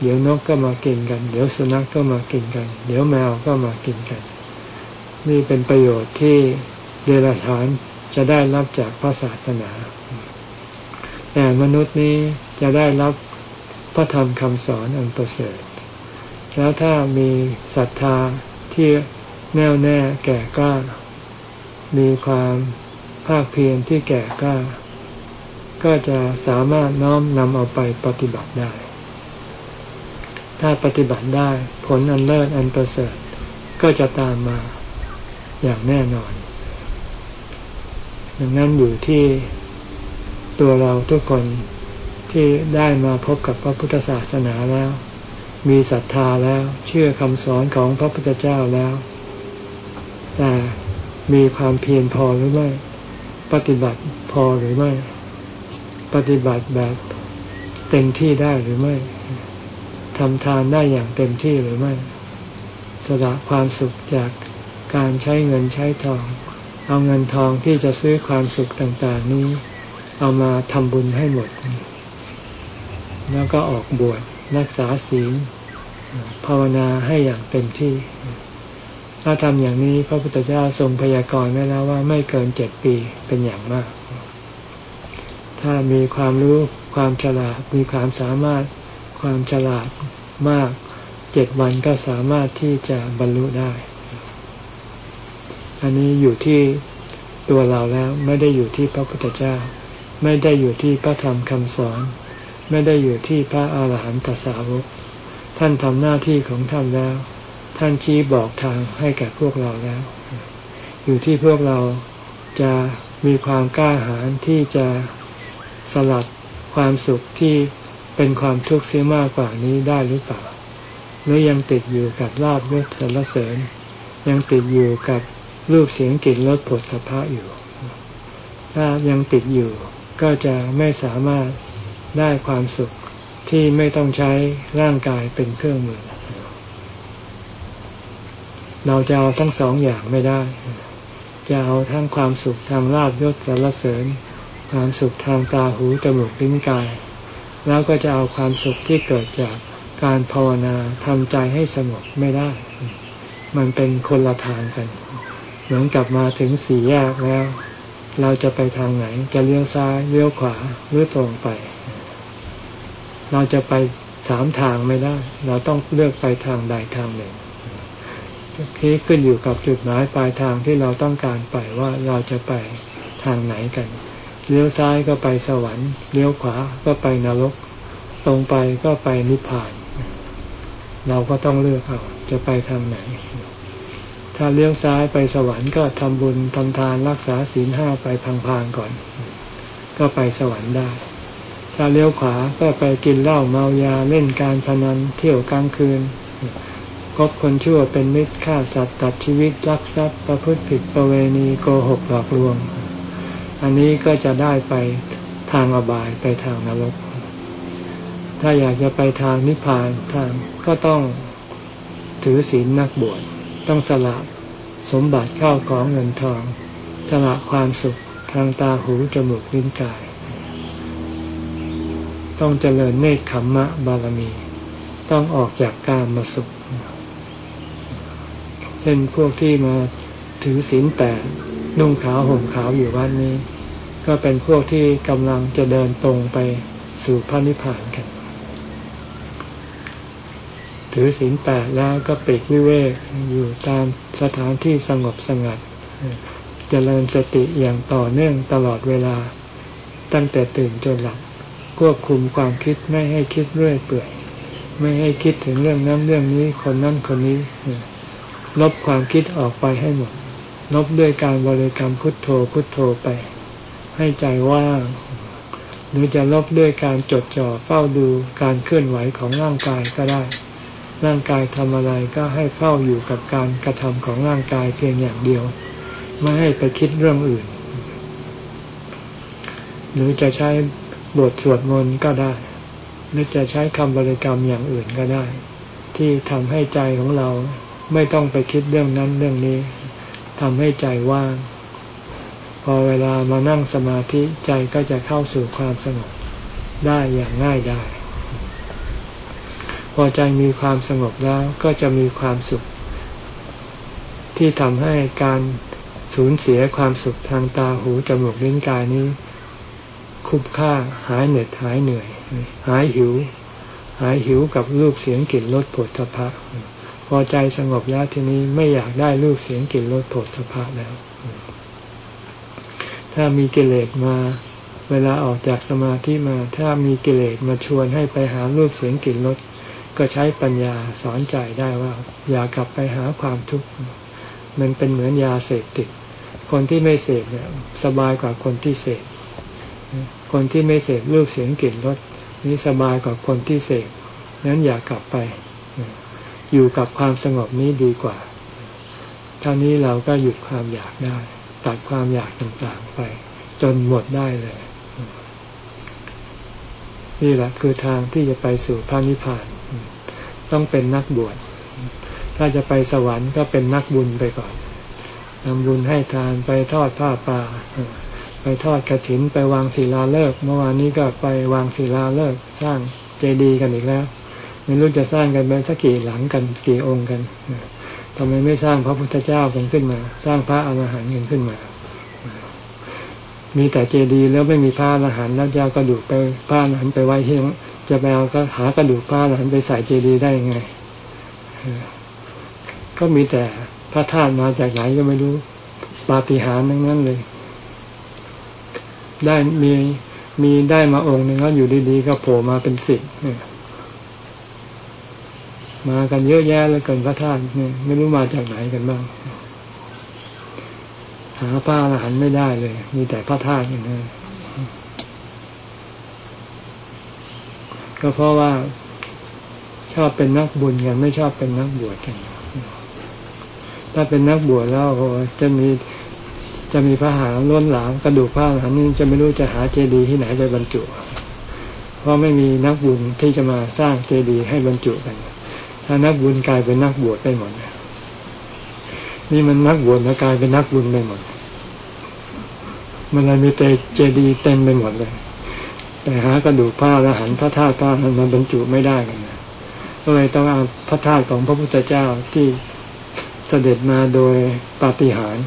เดี๋ยวนกก็มากินกัน เดี๋ยวสุนัขกก็มากินกัน เดี๋ยวแมวก็มากินกัน นี่เป็นประโยชน์ที่เดรัจฉานจะได้รับจากพระศาสนา แต่มนุษย์นี้จะได้รับพระธรรมคำสอนอันประเสริฐ แล้วถ้ามีศรัทธาที่แน่วแน่แก่กล้า มีความภาคเพียรที่แก่กล้า ก็จะสามารถน้อมนำเอาไปปฏิบัติได้ ถ้าปฏิบัติได้ผลอันเลิศอันประเสริฐ ก็จะตามมาอย่างแน่นอน ดังนั้นอยู่ที่ ตัวเราทุกคนที่ได้มาพบกับพระพุทธศาสนาแล้ว มีศรัทธาแล้วเชื่อคำสอนของพระพุทธเจ้าแล้ว แต่มีความเพียรพอหรือไม่ ปฏิบัติพอหรือไม่ ปฏิบัติแบบเต็มที่ได้หรือไม่ทำทานได้อย่างเต็มที่หรือไม่สละความสุขจากการใช้เงินใช้ทอง เอาเงินทองที่จะซื้อความสุขต่าง ๆ นี้ เอามาทำบุญให้หมด แล้วก็ออกบวชรักษาศีลภาวนาให้อย่างเต็มที่ ถ้าทำอย่างนี้พระพุทธเจ้าทรงพยากรณ์ไว้แล้วว่าไม่เกินเจ็ดปีเป็นอย่างมาก ถ้ามีความรู้ความฉลาดมีความสามารถความฉลาดมากเจ็ดวันก็สามารถที่จะบรรลุได้ อันนี้อยู่ที่ตัวเราแล้วไม่ได้อยู่ที่พระพุทธเจ้า ไม่ได้อยู่ที่พระธรรมคำสอน ไม่ได้อยู่ที่พระอาหารหันตสาวก ท่านทำหน้าที่ของท่านแล้ว ท่านชี้บอกทางให้แก่พวกเราแล้ว อยู่ที่พวกเราจะมีความกล้าหาญที่จะสลัดความสุขที่เป็นความทุกข์เสียมากกว่านี้ได้หรือเปล่า หรือยังติดอยู่กับลาบยศสรรเสริญ ยังติดอยู่กับรูปเสียงกลิ่นรสผลตภะอยู่ ถ้ายังติดอยู่ ก็จะไม่สามารถได้ความสุขที่ไม่ต้องใช้ร่างกายเป็นเครื่องมือ เราจะเอาทั้งสองอย่างไม่ได้ จะเอาทั้งความสุขทางลาบยศสรรเสริญ ความสุขทางตาหูจมูกลิ้นกาย แล้วก็จะเอาความสุขที่เกิดจากการภาวนาทำใจให้สงบไม่ได้ มันเป็นคนละทางกัน เหมือนกับมาถึงสี่แยกแล้ว เราจะไปทางไหน จะเลี้ยวซ้ายเลี้ยวขวาหรือตรงไป เราจะไปสามทางไม่ได้ เราต้องเลือกไปทางใดทางหนึ่งที่ขึ้นอยู่กับจุดหมายปลายทางที่เราต้องการไปว่าเราจะไปทางไหนกัน เลี้ยวซ้ายก็ไปสวรรค์ เลี้ยวขวาก็ไปนรก ตรงไปก็ไปนิพพาน เราก็ต้องเลือกเอาจะไปทางไหน ถ้าเลี้ยวซ้ายไปสวรรค์ก็ทำบุญทำทานรักษาศีลห้าไปพังๆก่อน ก็ไปสวรรค์ได้ ถ้าเลี้ยวขวาก็ไปกินเหล้าเมายาเล่นการพนันเที่ยวกลางคืนกบคนชั่วเป็นมิตรฆ่าสัตว์ตัดชีวิตลักทรัพย์ประพฤติผิดประเวณีโกหกหลอกลวง อันนี้ก็จะได้ไปทางอบายไปทางนรก ถ้าอยากจะไปทางนิพพานทางก็ต้องถือศีลนักบวช ต้องสละสมบัติเข้าของเงินทอง สละความสุขทางตาหูจมูกลิ้นกาย ต้องเจริญเนคขมมะบารมี ต้องออกจากการมาสุข เช่นพวกที่มาถือศีลแปดนุ่งขาวห่มขาวอยู่วัดนี้ ก็เป็นพวกที่กำลังจะเดินตรงไปสู่พระนิพพานกัน ถือศีลแปดแล้วก็ปิดวิเวกอยู่ตามสถานที่สงบสงัดเจริญสติอย่างต่อเนื่องตลอดเวลา ตั้งแต่ตื่นจนหลับควบคุมความคิดไม่ให้คิดเรื่อยเปื่อย ไม่ให้คิดถึงเรื่องนั้นเรื่องนี้คนนั้นคนนี้ ลบความคิดออกไปให้หมด ลบด้วยการบริกรรมพุทโธพุทโธไป ให้ใจว่างหรือจะลบด้วยการจดจ่อเฝ้าดูการเคลื่อนไหวของร่างกายก็ได้ ร่างกายทำอะไรก็ให้เฝ้าอยู่กับการกระทำของร่างกายเพียงอย่างเดียว ไม่ให้ไปคิดเรื่องอื่น หรือจะใช้บทสวดมนต์ก็ได้ หรือจะใช้คำบริกรรมอย่างอื่นก็ได้ ที่ทำให้ใจของเราไม่ต้องไปคิดเรื่องนั้นเรื่องนี้ทำให้ใจว่าง พอเวลามานั่งสมาธิใจก็จะเข้าสู่ความสงบได้อย่างง่ายได้ พอใจมีความสงบแล้วก็จะมีความสุข ที่ทำให้การสูญเสียความสุขทางตาหูจมูกลิ้นกายนี้ คุ้มค่าหายเหน็ดหายเหนื่อย หายหิว หายหิวกับรูปเสียงกลิ่นรสผลทพะพอใจสงบแล้วทีนี้ไม่อยากได้รูปเสียงกลิ่นรสผลทพะแล้ว ถ้ามีกิเลสมาเวลาออกจากสมาธิมา ถ้ามีกิเลสมาชวนให้ไปหารูปเสียงกลิ่นรส ก็ใช้ปัญญาสอนใจได้ว่า อย่ากลับไปหาความทุกข์มันเป็นเหมือนยาเสพติด คนที่ไม่เสพเนี่ยสบายกว่าคนที่เสพคนที่ไม่เสพรูปเสียงกลิ่นรสนี้สบายกว่าคนที่เสพนั้นอย่ากลับไป อยู่กับความสงบนี้ดีกว่าท่านี้เราก็หยุดความอยากได้ ตัดความอยากต่างๆไป จนหมดได้เลย นี่แหละคือทางที่จะไปสู่พระนิพพาน ต้องเป็นนักบวช ถ้าจะไปสวรรค์ก็เป็นนักบุญไปก่อนทำบุญให้ทานไปทอดผ้าป่า ไปทอดกระถินไปวางศิลาฤกษ์เมื่อวานนี้ก็ไปวางศิลาฤกษ์สร้างเจดีย์กันอีกแล้ว ไม่รู้จะสร้างกันไปสักกี่หลังกันกี่องค์กันทำไมไม่สร้างพระพุทธเจ้ากันขึ้นมา สร้างพระอรหันต์กันขึ้นมา มีแต่เจดีย์แล้วไม่มีพระอรหันต์แล้วจะกระดูกไปพระอรหันต์ไปไว้ที่ จะไปเอาก็หากระดูกพระอรหันต์ไปใส่เจดีย์ได้ยังไง ก็มีแต่พระธาตุมาจากไหนก็ไม่รู้ปาฏิหาริย์ทั้งนั้นเลย ได้มีมีได้มาองค์หนึ่งแล้วอยู่ดีๆก็โผล่มาเป็นสิบเนี่ยมากันเยอะแยะเลยเกินพระธาตุเนี่ยไม่รู้มาจากไหนกันบ้าง หาพระอรหันต์ไม่ได้เลย มีแต่พระธาตุอย่างนั้ ก็เพราะว่าชอบเป็นนักบุญกันไม่ชอบเป็นนักบวชกัน ถ้าเป็นนักบวชแล้วจะมีจะมีพระหางล้นหลามกระดูกพระหันนี้จะไม่รู้จะหาเจดีย์ที่ไหนไปบรรจุ เพราะไม่มีนักบุญที่จะมาสร้างเจดีย์ให้บรรจุกัน ถ้านักบุญกลายเป็นนักบวชไปหมดนี่มันนักบวชแล้วกลายเป็นนักบุญไปหมด มันเลยมีเตเจดีย์เต็มไปหมดเลย แต่หากระดูกผ้าแล้วหันพระธาตุผ้ามันบรรจุไม่ได้กันนะก็เลยต้องเอาพระธาตุของพระพุทธเจ้าที่เสด็จมาโดยปาฏิหาริย์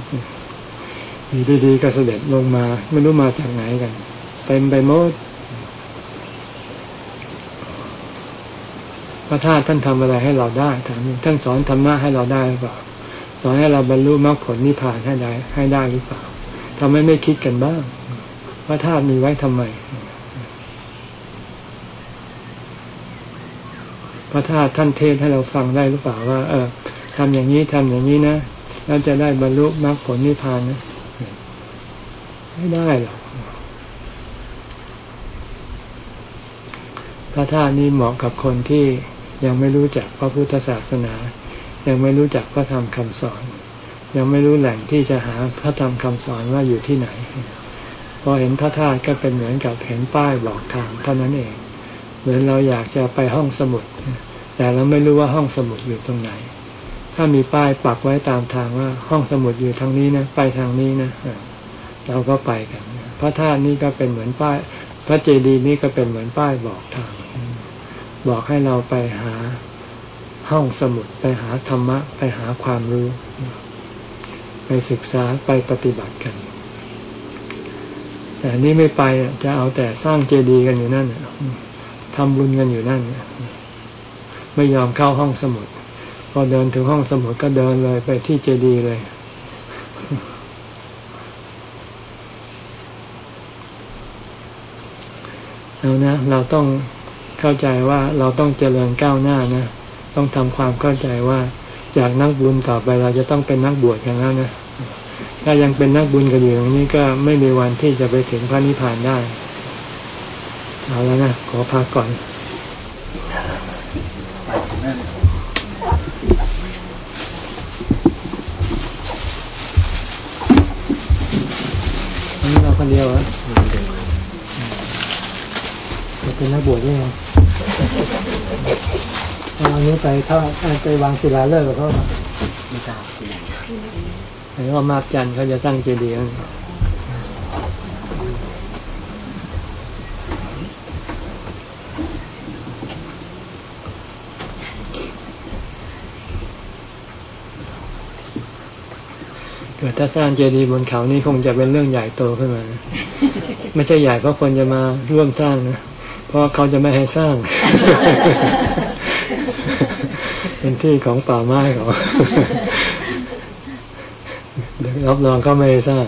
อยู่ดีๆก็เสด็จลงมา ไม่รู้มาจากไหนกัน เต็มไปหมดพระธาตุท่านทำอะไรให้เราได้ถามท่านสอนธรรมะให้เราได้หรือเปล่าสอนให้เราบรรลุมรรคผลนิพพานให้ได้ให้ได้หรือเปล่าทำไมไม่คิดกันบ้างพระธาตุมีไว้ทำไม พระธาตุท่านเทศให้เราฟังได้หรือเปล่าว่า เออทำอย่างนี้ทำอย่างนี้นะแล้วจะได้บรรลุมรรคผลนิพพานนะไม่ได้หรอกพระธาตุนี้เหมาะกับคนที่ยังไม่รู้จักพระพุทธศาสนา ยังไม่รู้จักพระธรรมคำสอน ยังไม่รู้แหล่งที่จะหาพระธรรมคำสอนว่าอยู่ที่ไหน พอเห็นพระธาตุก็เป็นเหมือนกับเห็นป้ายบอกทางเท่านั้นเอง มือนเราอยากจะไปห้องสมุด แต่เราไม่รู้ว่าห้องสมุดอยู่ตรงไหน ถ้ามีป้ายปักไว้ตามทางว่าห้องสมุดอยู่ทางนี้นะไปทางนี้นะเราก็ไปกันพระธาตุนี้ก็เป็นเหมือนป้าย พระเจดีย์นี้ก็เป็นเหมือนป้ายบอกทาง บอกให้เราไปหาห้องสมุดไปหาธรรมะ ไปหาความรู้ ไปศึกษาไปปฏิบัติกัน แต่นี่ไม่ไปจะเอาแต่สร้างเจดีย์กันอยู่นั่น ทำบุญกันอยู่นั่นไม่ยอมเข้าห้องสมุด พอเดินถึงห้องสมุดก็เดินเลยไปที่เจดีย์เลยเอานะ เราต้องเข้าใจว่าเราต้องเจริญก้าวหน้านะ ต้องทำความเข้าใจว่าจากนักบุญต่อไปเราจะต้องเป็นนักบวชกันแล้วนะถ้ายังเป็นนักบุญกันอยู่อย่างนี้ก็ไม่มีวันที่จะไปถึงพระนิพพานได้ เอาแล้วนะขอพักก่อนอันนี้เราคนเดียวอะจะเป็นนักบวชยังไงเอานี้ไปถ้าไปวางศิลาเลิกกับเขาไม่ทราบไหนว่ามาจันเขาจะตั้งเจดีย์ ถ้าสร้างเจดีย์บนเขานี่คงจะเป็นเรื่องใหญ่โตขึ้นมา ไม่ใช่ใหญ่เพราะคนจะมาร่วมสร้างนะ เพราะเขาจะไม่ให้สร้าง เป็นที่ของป่าไม้เขาเดี๋ยวรับรองก็ไม่สร้าง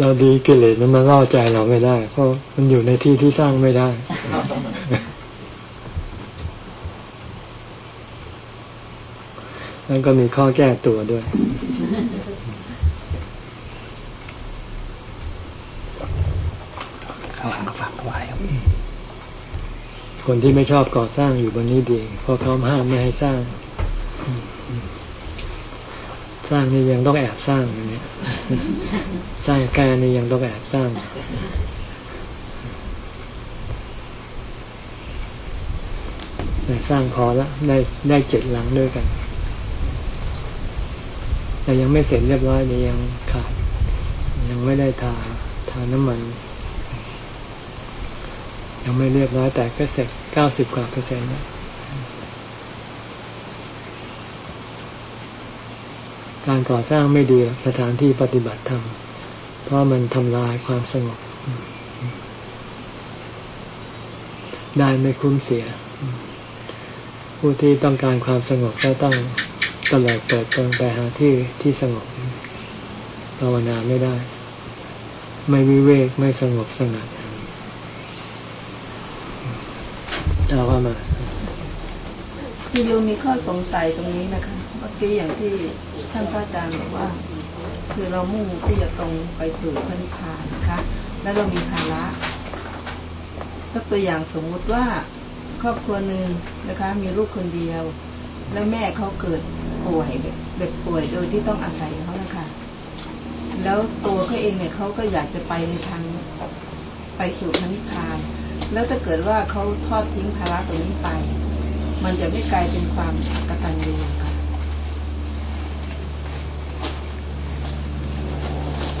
เราดีกิเลสมันมาล่อใจเราไม่ได้ เพราะมันอยู่ในที่ที่สร้างไม่ได้ แล้วก็มีข้อแก้ตัวด้วยคนที่ไม่ชอบก่อสร้างอยู่บนนี้ดี เพราะเขาห้ามไม่ให้สร้าง สร้างนี่ยังต้องแอบสร้างนี่สร้างแกนี่ยังต้องแอบสร้างแต่สร้างพอแล้วได้ได้เจ็ดหลังด้วยกัน แต่ยังไม่เสร็จเรียบร้อยนี่ยังขาดยังไม่ได้ทาทาน้ำมัน ยังไม่เรียบร้อยแต่ก็เสร็จเก้าสิบกว่าเปอร์เซ็นต์การก่อสร้างไม่ดีสถานที่ปฏิบัติธรรมเพราะมันทำลายความสงบได้ไม่คุ้มเสีย ผู้ที่ต้องการความสงบก็ต้อง ตลอดเปิดเปิงไปหาที่ที่สงบภาวนาไม่ได้ ไม่วิเวกไม่สงบสงัดเอาว่ามาคือโยมมีข้อสงสัยตรงนี้นะคะเมื่อกี้อย่างที่ท่านพระอาจารย์บอกว่า คือเรามุ่งที่จะตรงไปสู่พระนิพพานนะคะ แล้วเรามีภาระยกตัวอย่างสมมุติว่าครอบครัวหนึ่งนะคะ มีลูกคนเดียว แล้วแม่เขาเกิด ป่วยแบบป่วยโดยที่ต้องอาศัยเขานะคะแล้วตัวเขาเองเนี่ยเขาก็อยากจะไปในทางไปสู่พระนิพพาน แล้วถ้าเกิดว่าเขาทอดทิ้งภาระตรงนี้ไป มันจะไม่กลายเป็นความกตัญญูค่ะ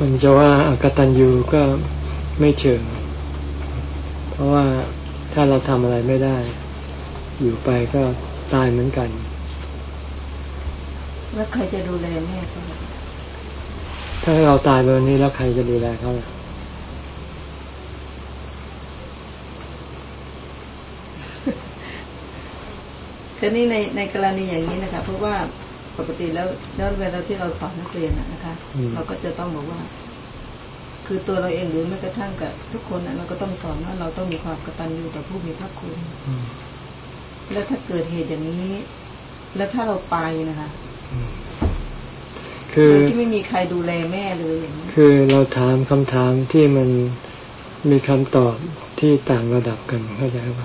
มันจะว่าอากตัญญูก็ไม่เชิง เพราะว่าถ้าเราทำอะไรไม่ได้ อยู่ไปก็ตายเหมือนกัน แล้วใครจะดูแลแม่เขาถ้าเราตายไปวันนี้แล้วใครจะดูแลเขาล่ะทีนี้ในในกรณีอย่างนี้นะคะ เพราะว่าปกติแล้วแล้วเวลาที่เราสอนนักเรียนนะคะ เราก็จะต้องบอกว่า คือตัวเราเองหรือแม้กระทั่งกับทุกคนนะเราก็ต้องสอนว่าเราต้องมีความกตัญญูต่อผู้มีพระคุณแล้วถ้าเกิดเหตุอย่างนี้ แล้วถ้าเราไปนะคะ คือที่ไม่มีใครดูแลแม่เลยอย่างนี้คือเราถามคำถามที่มันมีคำตอบที่ต่างระดับกันเข้าใจไหม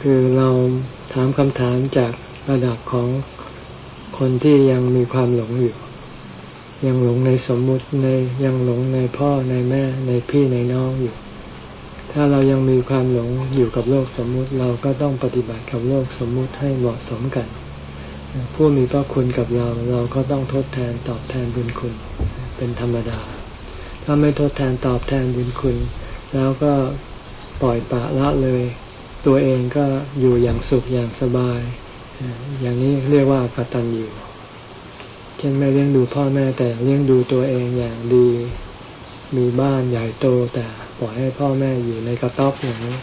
คือเราถามคำถามจากระดับของคนที่ยังมีความหลงอยู่ ยังหลงในสมมุติในยังหลงในพ่อในแม่ในพี่ในน้องอยู่ ถ้าเรายังมีความหลงอยู่กับโลกสมมุติ เราก็ต้องปฏิบัติกับโลกสมมุติให้เหมาะสมกัน ผู้มีพระคุณกับเราเราก็ต้องทดแทนตอบแทนบุญคุณเป็นธรรมดา ถ้าไม่ทดแทนตอบแทนบุญคุณ แล้วก็ปล่อยปะละเลย ตัวเองก็อยู่อย่างสุขอย่างสบาย อย่างนี้เรียกว่ากตัญญูเช่นไม่เลี้ยงดูพ่อแม่แต่เลี้ยงดูตัวเองอย่างดี มีบ้านใหญ่โตแต่ปล่อยให้พ่อแม่อยู่ในกระต๊อบอย่างนี้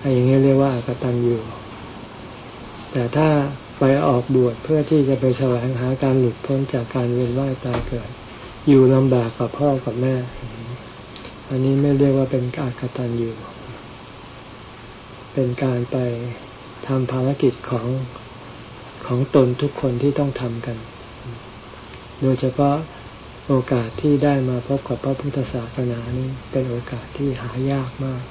ไอ้อย่างนี้เรียกว่ากตัญญูแต่ถ้า ไปออกบวชเพื่อที่จะไปแสวงหาการหลุดพ้นจากการเวียนว่ายตายเกิด อยู่ลำบากกับพ่อกับแม่ อันนี้ไม่เรียกว่าเป็นการกตัญญูเป็นการไปทำภารกิจของของตนทุกคนที่ต้องทำกัน โดยเฉพาะโอกาสที่ได้มาพบกับพระพุทธศาสนานี้เป็นโอกาสที่หายากมาก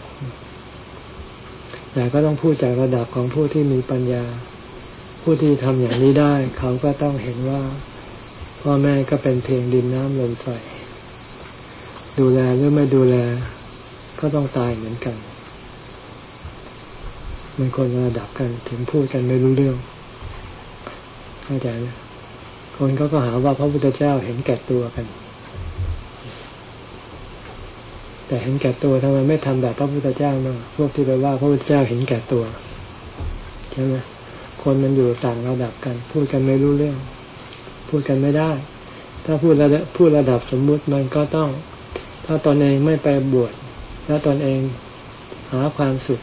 แต่ก็ต้องพูดจากระดับของผู้ที่มีปัญญา ผู้ที่ทำอย่างนี้ได้ เขาก็ต้องเห็นว่าพ่อแม่ก็เป็นเพียงดินน้ำลมไฟดูแลหรือไม่ดูแล ก็ต้องตายเหมือนกันมันคนระดับกันถึงพูดกันไม่รู้เรื่องเข้าใจไหมคนเขาก็หาว่าพระพุทธเจ้าเห็นแก่ตัวกัน แต่เห็นแก่ตัวทำไมไม่ทำแบบพระพุทธเจ้าบ้างพวกที่ไปว่าพระพุทธเจ้าเห็นแก่ตัวใช่ไหม คนมันอยู่ต่างระดับกัน พูดกันไม่รู้เรื่อง พูดกันไม่ได้ ถ้าพูดระดับพูดระดับสมมุติมันก็ต้อง ถ้าตอนเองไม่ไปบวชแล้วตอนเองหาความสุข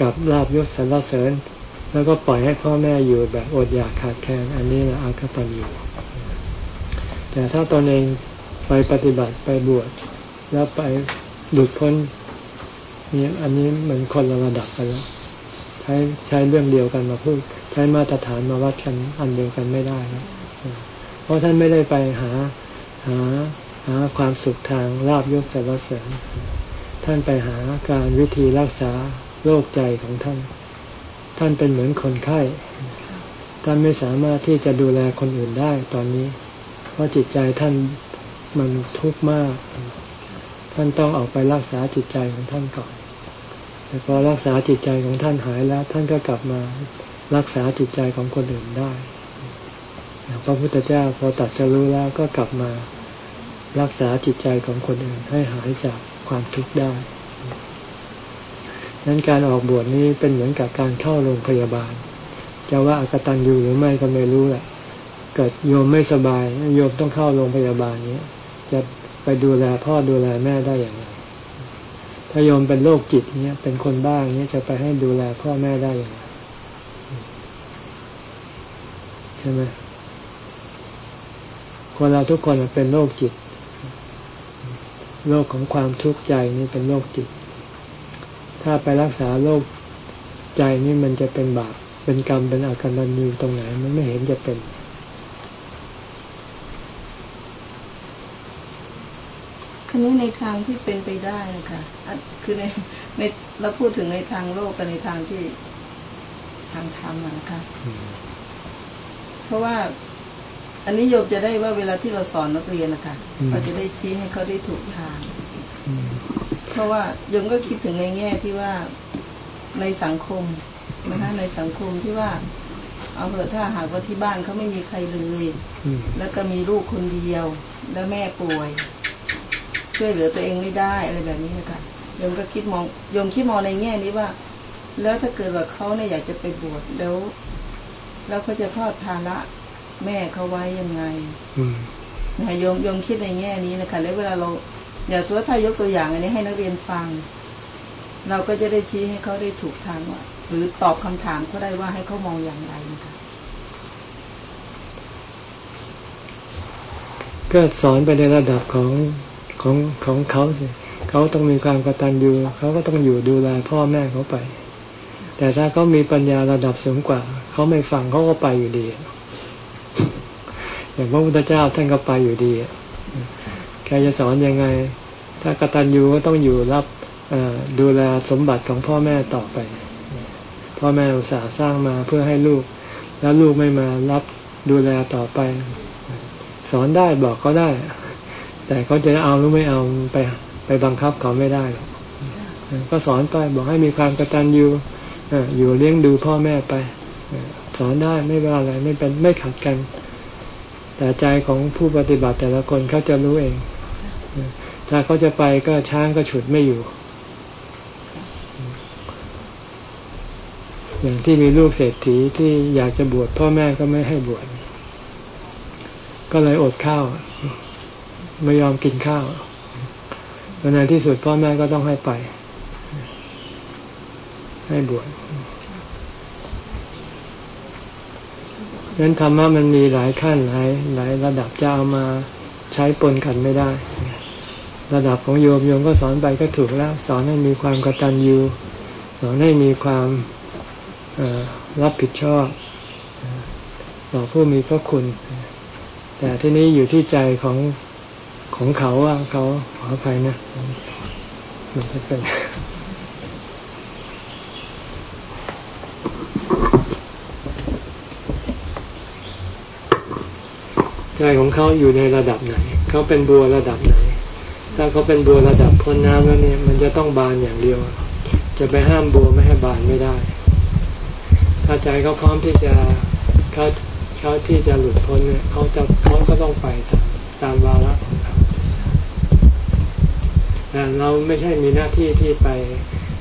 กับลาบยศสรรเสริญ แล้วก็ปล่อยให้พ่อแม่อยู่แบบอดอยากขาดแคลนอันนี้นะอากตันอยู่ แต่ถ้าตนเองไปปฏิบัติไปบวชแล้วไปหลุดพ้นนี่อันนี้เหมือนคนละระดับกันแล้ว ใช้ใช้เรื่องเดียวกันมาพูด ใช้มาตรฐานมาวัดกันอันเดียวกันไม่ได้นะเพราะท่านไม่ได้ไปหาหาหาความสุขทางลาบยศสรรเสริญท่านไปหาการวิธีรักษาโรคใจของท่าน ท่านเป็นเหมือนคนไข้ ท่านไม่สามารถที่จะดูแลคนอื่นได้ตอนนี้ เพราะจิตใจท่านมันทุกข์มาก ท่านต้องออกไปรักษาจิตใจของท่านก่อน แต่พอรักษาจิตใจของท่านหายแล้ว ท่านก็กลับมารักษาจิตใจของคนอื่นได้พระพุทธเจ้าพอตัดจะรู้แล้วก็กลับมารักษาจิตใจของคนอื่นให้หายจากความทุกข์ได้ นั้นการออกบวชนี้เป็นเหมือนกับการเข้าโรงพยาบาล จะว่าอากตันอยู่หรือไม่ก็ไม่รู้แหละ เกิดโยมไม่สบายโยมต้องเข้าโรงพยาบาลนี้จะไปดูแลพ่อดูแลแม่ได้อย่างไร ถ้าโยมเป็นโรคจิตเนี้ยเป็นคนบ้าอย่างนี้จะไปให้ดูแลพ่อแม่ได้อย่างไรใช่ไหมคนเราทุกคนเป็นโรคจิตโรคของความทุกข์ใจนี่เป็นโรคจิต ถ้าไปรักษาโรคใจนี่มันจะเป็นบาปเป็นกรรมเป็นอาการันยูตรงไหน มันไม่เห็นจะเป็น คันนี้ในทางที่เป็นไปได้นะคะคือในในเราพูดถึงในทางโลกกับในทางที่ทางธรรมนะคะเพราะว่าอันนี้โยมจะได้ว่าเวลาที่เราสอนนักเรียนนะคะเราจะได้ชี้ให้เขาได้ถูกทาง เพราะว่ายมก็คิดถึงในแง่ที่ว่าในสังคมนะคะในสังคมที่ว่า เอาเถอะถ้าหากว่าที่บ้านเขาไม่มีใครเลยแล้วก็มีลูกคนเดียว แล้วแม่ป่วย ช่วยเหลือตัวเองไม่ได้อะไรแบบนี้นะคะโยมก็คิดมองโยมคิดมองในแง่นี้ว่า แล้วถ้าเกิดว่าเขาเนี่ยอยากจะไปบวชแล้วแล้วเขาจะทอดภาระแม่เขาไว้ยังไงนะโยมโยมคิดในแง่นี้นะคะแล้วเวลาเราอย่าสมมติถ้ายกตัวอย่างอันนี้ให้นักเรียนฟัง เราก็จะได้ชี้ให้เขาได้ถูกทางว่าหรือตอบคำถามเขาได้ว่าให้เขามองอย่างไรนะคะก็สอนไปในระดับของ ของของเขาสิเขาต้องมีความกตัญญูเขาก็ต้องอยู่ดูแลพ่อแม่เขาไป แต่ถ้าเขามีปัญญาระดับสูงกว่า เขาไม่ฟังเขาก็ไปอยู่ดี อย่างพระพุทธเจ้าท่านก็ไปอยู่ดีใครจะสอนยังไง ถ้ากตัญญูก็ต้องอยู่รับดูแลสมบัติของพ่อแม่ต่อไป พ่อแม่อุตส่าห์สร้างมาเพื่อให้ลูก แล้วลูกไม่มารับดูแลต่อไป สอนได้บอกเขาได้ แต่เขาจะเอาหรือไม่เอาไปไปบังคับเขาไม่ได้หรอกก็สอนไปบอกให้มีความกตัญญูอยู่เลี้ยงดูพ่อแม่ไปสอนได้ไม่ว่าอะไรไม่เป็นไม่ขัดกัน แต่ใจของผู้ปฏิบัติแต่ละคนเขาจะรู้เอง ถ้าเขาจะไปก็ช้างก็ฉุดไม่อยู่ อย่างที่มีลูกเศรษฐีที่อยากจะบวชพ่อแม่ก็ไม่ให้บวชก็เลยอดข้าว ไม่ยอมกินข้าวในที่สุดพ่อแม่ก็ต้องให้ไป ให้บวชนั้นธรรมะมันมีหลายขั้นหลายหลายระดับจะเอามาใช้ปนกันไม่ได้ ระดับของโยมโยมก็สอนไปก็ถูกแล้ว สอนให้มีความกตัญญูสอนให้มีความรับผิดชอบ ต่อผู้มีพระคุณ แต่ที่นี้อยู่ที่ใจของ ของเขาว่าเขาขออภัยนะ มันจะเป็นใจของเขาอยู่ในระดับไหน เขาเป็นบัวระดับไหน ถ้าเขาเป็นบัวระดับพ้นน้ำแล้วเนี่ย มันจะต้องบานอย่างเดียว จะไปห้ามบัวไม่ให้บานไม่ได้ ถ้าใจเขาพร้อมที่จะเขาเขาที่จะหลุดพ้นเนี่ยเขาจะเขาก็ต้องไปตามวาระของ แต่เราไม่ใช่มีหน้าที่ที่ไป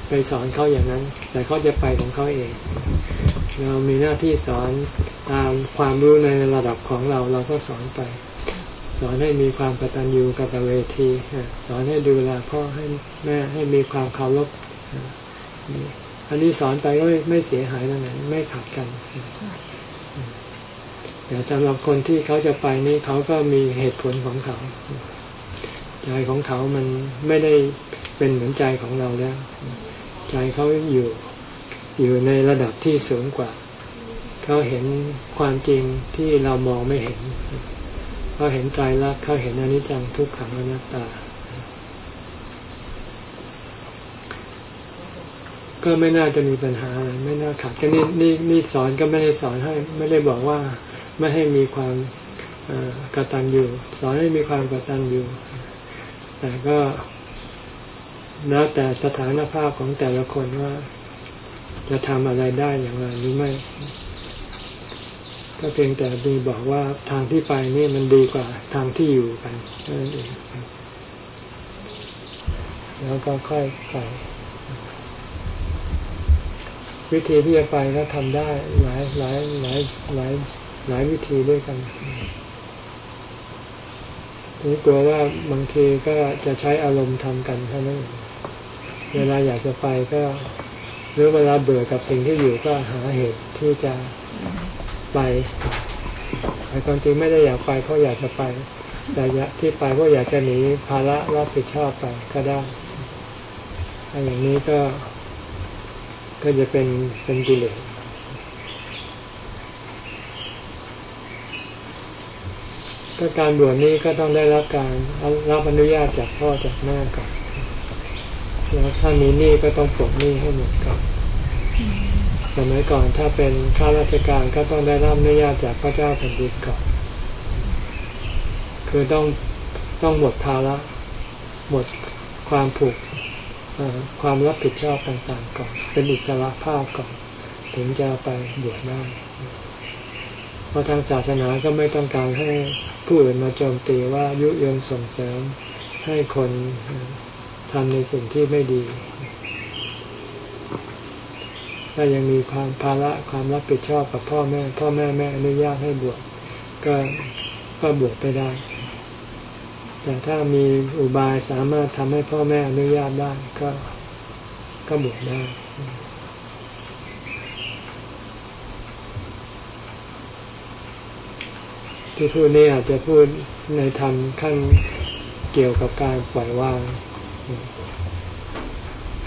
ไปสอนเขาอย่างนั้น แต่เขาจะไปของเขาเอง เรามีหน้าที่สอนตามความรู้ในระดับของเราเราก็สอนไป สอนให้มีความกตัญญูกตเวทีสอนให้ดูแลพ่อให้แม่ให้มีความเคารพอันนี้สอนไปก็ไม่เสียหายตรงไหนไม่ขัดกันแต่สำหรับคนที่เขาจะไปนี่เขาก็มีเหตุผลของเขา ใจของเขามันไม่ได้เป็นเหมือนใจของเราแล้ว ใจเขาอยู่อยู่ในระดับที่สูงกว่า เขาเห็นความจริงที่เรามองไม่เห็น เขาเห็นใจรักเขาเห็นอนิจจังทุกขังอนัตตา ก็ไม่น่าจะมีปัญหาอะไรไม่น่าขัดก็นี่นี่นี่สอนก็ไม่ได้สอนให้ ไม่ได้บอกว่าไม่ให้มีความกตัญญูสอนให้มีความกตัญญู แต่ก็แล้วแต่สถานภาพของแต่ละคนว่า จะทำอะไรได้อย่างไรหรือไม่ ก็เพียงแต่ดีบอกว่าทางที่ไปนี่มันดีกว่าทางที่อยู่กันนั่นเองแล้วก็ค่อยไปวิธีที่จะไปก็ทำได้หลายหลายหลายหลายหลายวิธีด้วยกัน นี่กลัวว่าบางทีก็จะใช้อารมณ์ทำกันเท่านั้นเวลาอยากจะไปก็ หรือเวลาเบื่อกับสิ่งที่อยู่ก็หาเหตุที่จะไปแต่ความจริงไม่ได้อยากไปเพราะอยากจะไป แต่ที่ไปเพราะอยากจะหนีภาระรับผิดชอบไปก็ได้ถ้อย่างนี้ก็ ก็จะเป็นเป็นกิเลส ก็การบวชนี้ก็ต้องได้รับการรับอนุญาตจากพ่อจากแม่ก่อนแล้วถ้ามีหนี้ก็ต้องปลดหนี้ให้หมดก่อนสมัยก่อนถ้าเป็นข้าราชการก็ต้องได้รับอนุญาตจากพระเจ้าแผ่นดินก่อน คือต้องต้องหมดภาระหมดความผูกความรับผิดชอบต่างๆก่อน เป็นอิสระภาพก่อน ถึงจะไปบวชได้ เพราะทางศาสนาก็ไม่ต้องการให้ผู้อื่นมาโจมตีว่ายุยงส่งเสริมให้คนทำในสิ่งที่ไม่ดีถ้ายังมีความภาระความรับผิดชอบกับพ่อแม่ พ่อแม่แม่อนุญาตให้บวชก็ก็บวชไปได้ แต่ถ้ามีอุบายสามารถทำให้พ่อแม่อนุญาตได้ก็ก็บวชได้ ที่พูดนี้อาจจะพูดในธรรมขั้นเกี่ยวกับการปล่อยวาง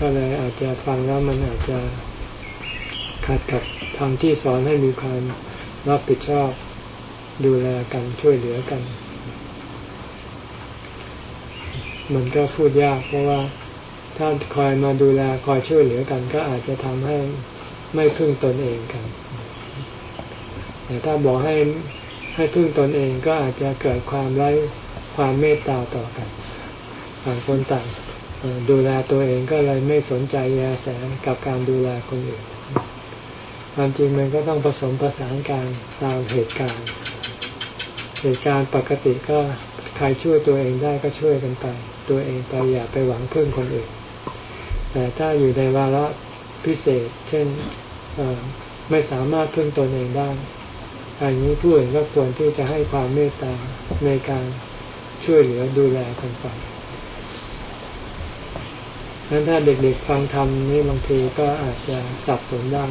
ก็เลยอาจจะฟังแล้วมันอาจจะขัดกับทางที่สอนให้มีความรับผิดชอบดูแลกันช่วยเหลือกัน มันก็พูดยาก เพราะว่าถ้าคอยมาดูแลคอยช่วยเหลือกัน ก็อาจจะทำให้ไม่พึ่งตนเองกัน แต่ถ้าบอกให้ ให้พึ่งตนเองก็อาจจะเกิดความไร้ความเมตตาต่อกันต่างคนต่างดูแลตัวเองก็เลยไม่สนใจแยแสกับการดูแลคนอื่นความจริงมันก็ต้องผสมประสานการตามเหตุการณ์ เหตุการณ์ปกติก็ใครช่วยตัวเองได้ก็ช่วยกันไป ตัวเองไปอย่าไปหวังพึ่งคนอื่น แต่ถ้าอยู่ในวาระพิเศษ เช่นไม่สามารถพึ่งตนเองได้ อันนี้ผู้อื่นก็ควรที่จะให้ความเมตตาในการช่วยเหลือดูแลกันไปนั้นถ้าเด็กๆฟังธรรมนี่บางทีก็อาจจะสับสนได้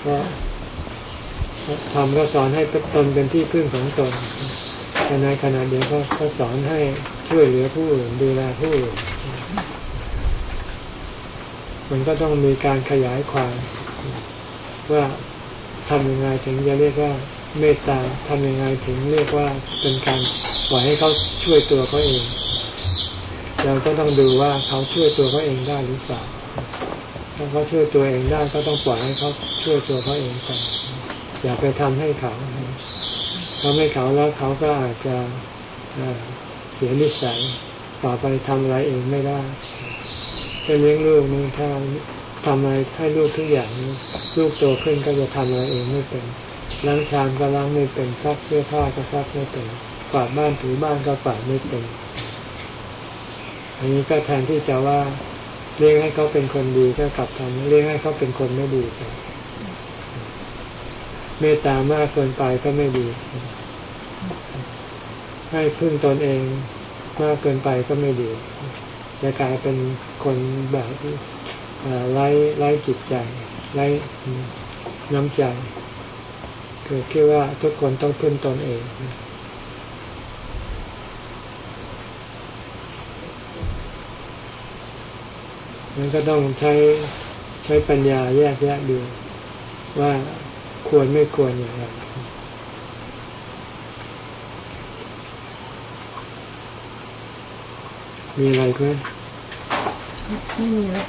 เพราะธรรมก็สอนให้ตนเป็นที่พึ่งของตนแต่ในขณะเดียวก็ก็สอนให้ช่วยเหลือผู้อื่นดูแลผู้อื่นมันก็ต้องมีการขยายความว่าทำยังไงถึงจะเรียกว่า เมตตาทำยังไงถึงเรียกว่าเป็นการปล่อยให้เขาช่วยตัวเขาเองเราก็ต้องดูว่าเขาช่วยตัวเขาเองได้หรือเปล่าถ้าเขาช่วยตัวเองได้ก็ต้องปล่อยให้เขาช่วยตัวเขาเองไปอย่าไปทำให้เขาทำให้เขาแล้วเขาก็อาจจะเสียนิสัยต่อไปทำอะไรเองไม่ได้เช่นเลี้ยงลูกนี่ถ้าทำอะไรให้ลูกทุกอย่างลูกโตขึ้นก็จะทำอะไรเองไม่เป็น ล้างชามก็ล้างไม่เป็นซักเสื้อผ้าก็ซักไม่เป็นกวาดบ้านถูบ้านก็กวาดไม่เป็น อันนี้ก็แทนที่จะว่าเลี้ยงให้เขาเป็นคนดีก็กลับทำเลี้ยงให้เขาเป็นคนไม่ดีไปเมตตามากเกินไปก็ไม่ดี ให้พึ่งตนเองมากเกินไปก็ไม่ดีจะกลายเป็นคนแบบไร้ไร้จิตใจไร้น้ำใจ คือคิดว่าทุกคนต้องพึ่งตนเอง มันก็ต้องใช้ใช้ปัญญาแยกแยะดูว่าควรไม่ควรอย่างไรมีอะไรไหมไม่มีแล้ว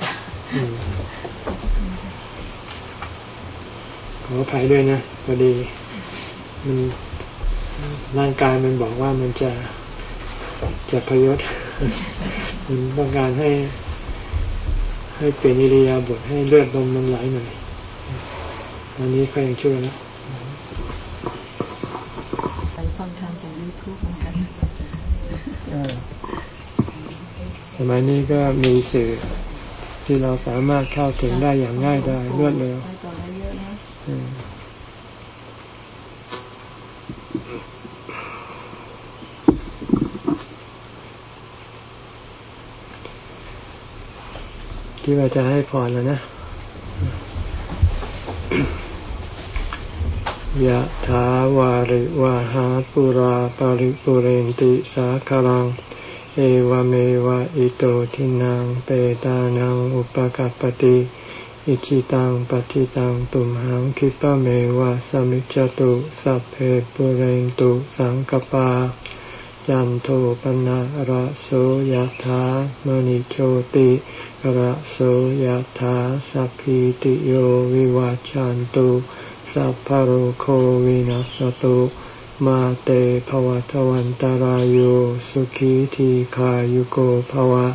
ขออภัยด้วยนะ พอดี มันร่างกายมันบอกว่ามันจะจะพยศมันต้องการให้ ให้เปลี่ยนอิริยาบถให้เลือดลมมันไหลหน่อยตอนนี้ก็ยังช่วยนะไปฟังทางจากยูทูบเหมือนกันสมัยนี้ก็มีสื่อที่เราสามารถเข้าถึงได้อย่างง่ายได้รวดเร็วที่ ว่าจะให้พรแล้วนะยะถาวาริวาหาปุราปาริปุเรนติสาคลัง เอวเมวะอิโตทินังเปตานังอุปกัปติอิชิตังปฏิตังตุมหังคิปะเมวะสมิจจตุสัพเพปุเรนตุสังกปาจันโทปนะระโสยะถามณิโชติ ระโสยถาสัพพิติโยวิวัจจันตุสัพพโรโควินัสตุมาเตภวทวันตารโยสุขีทีขายุโกภวะ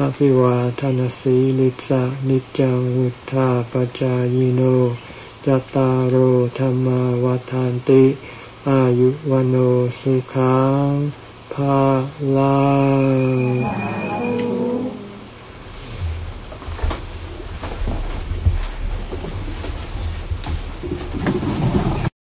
อภิวาทนสีลิสะนิจังวุธาปจายโนจตารโหธรรมวาทานติ อายุวโนสุขังภาลัง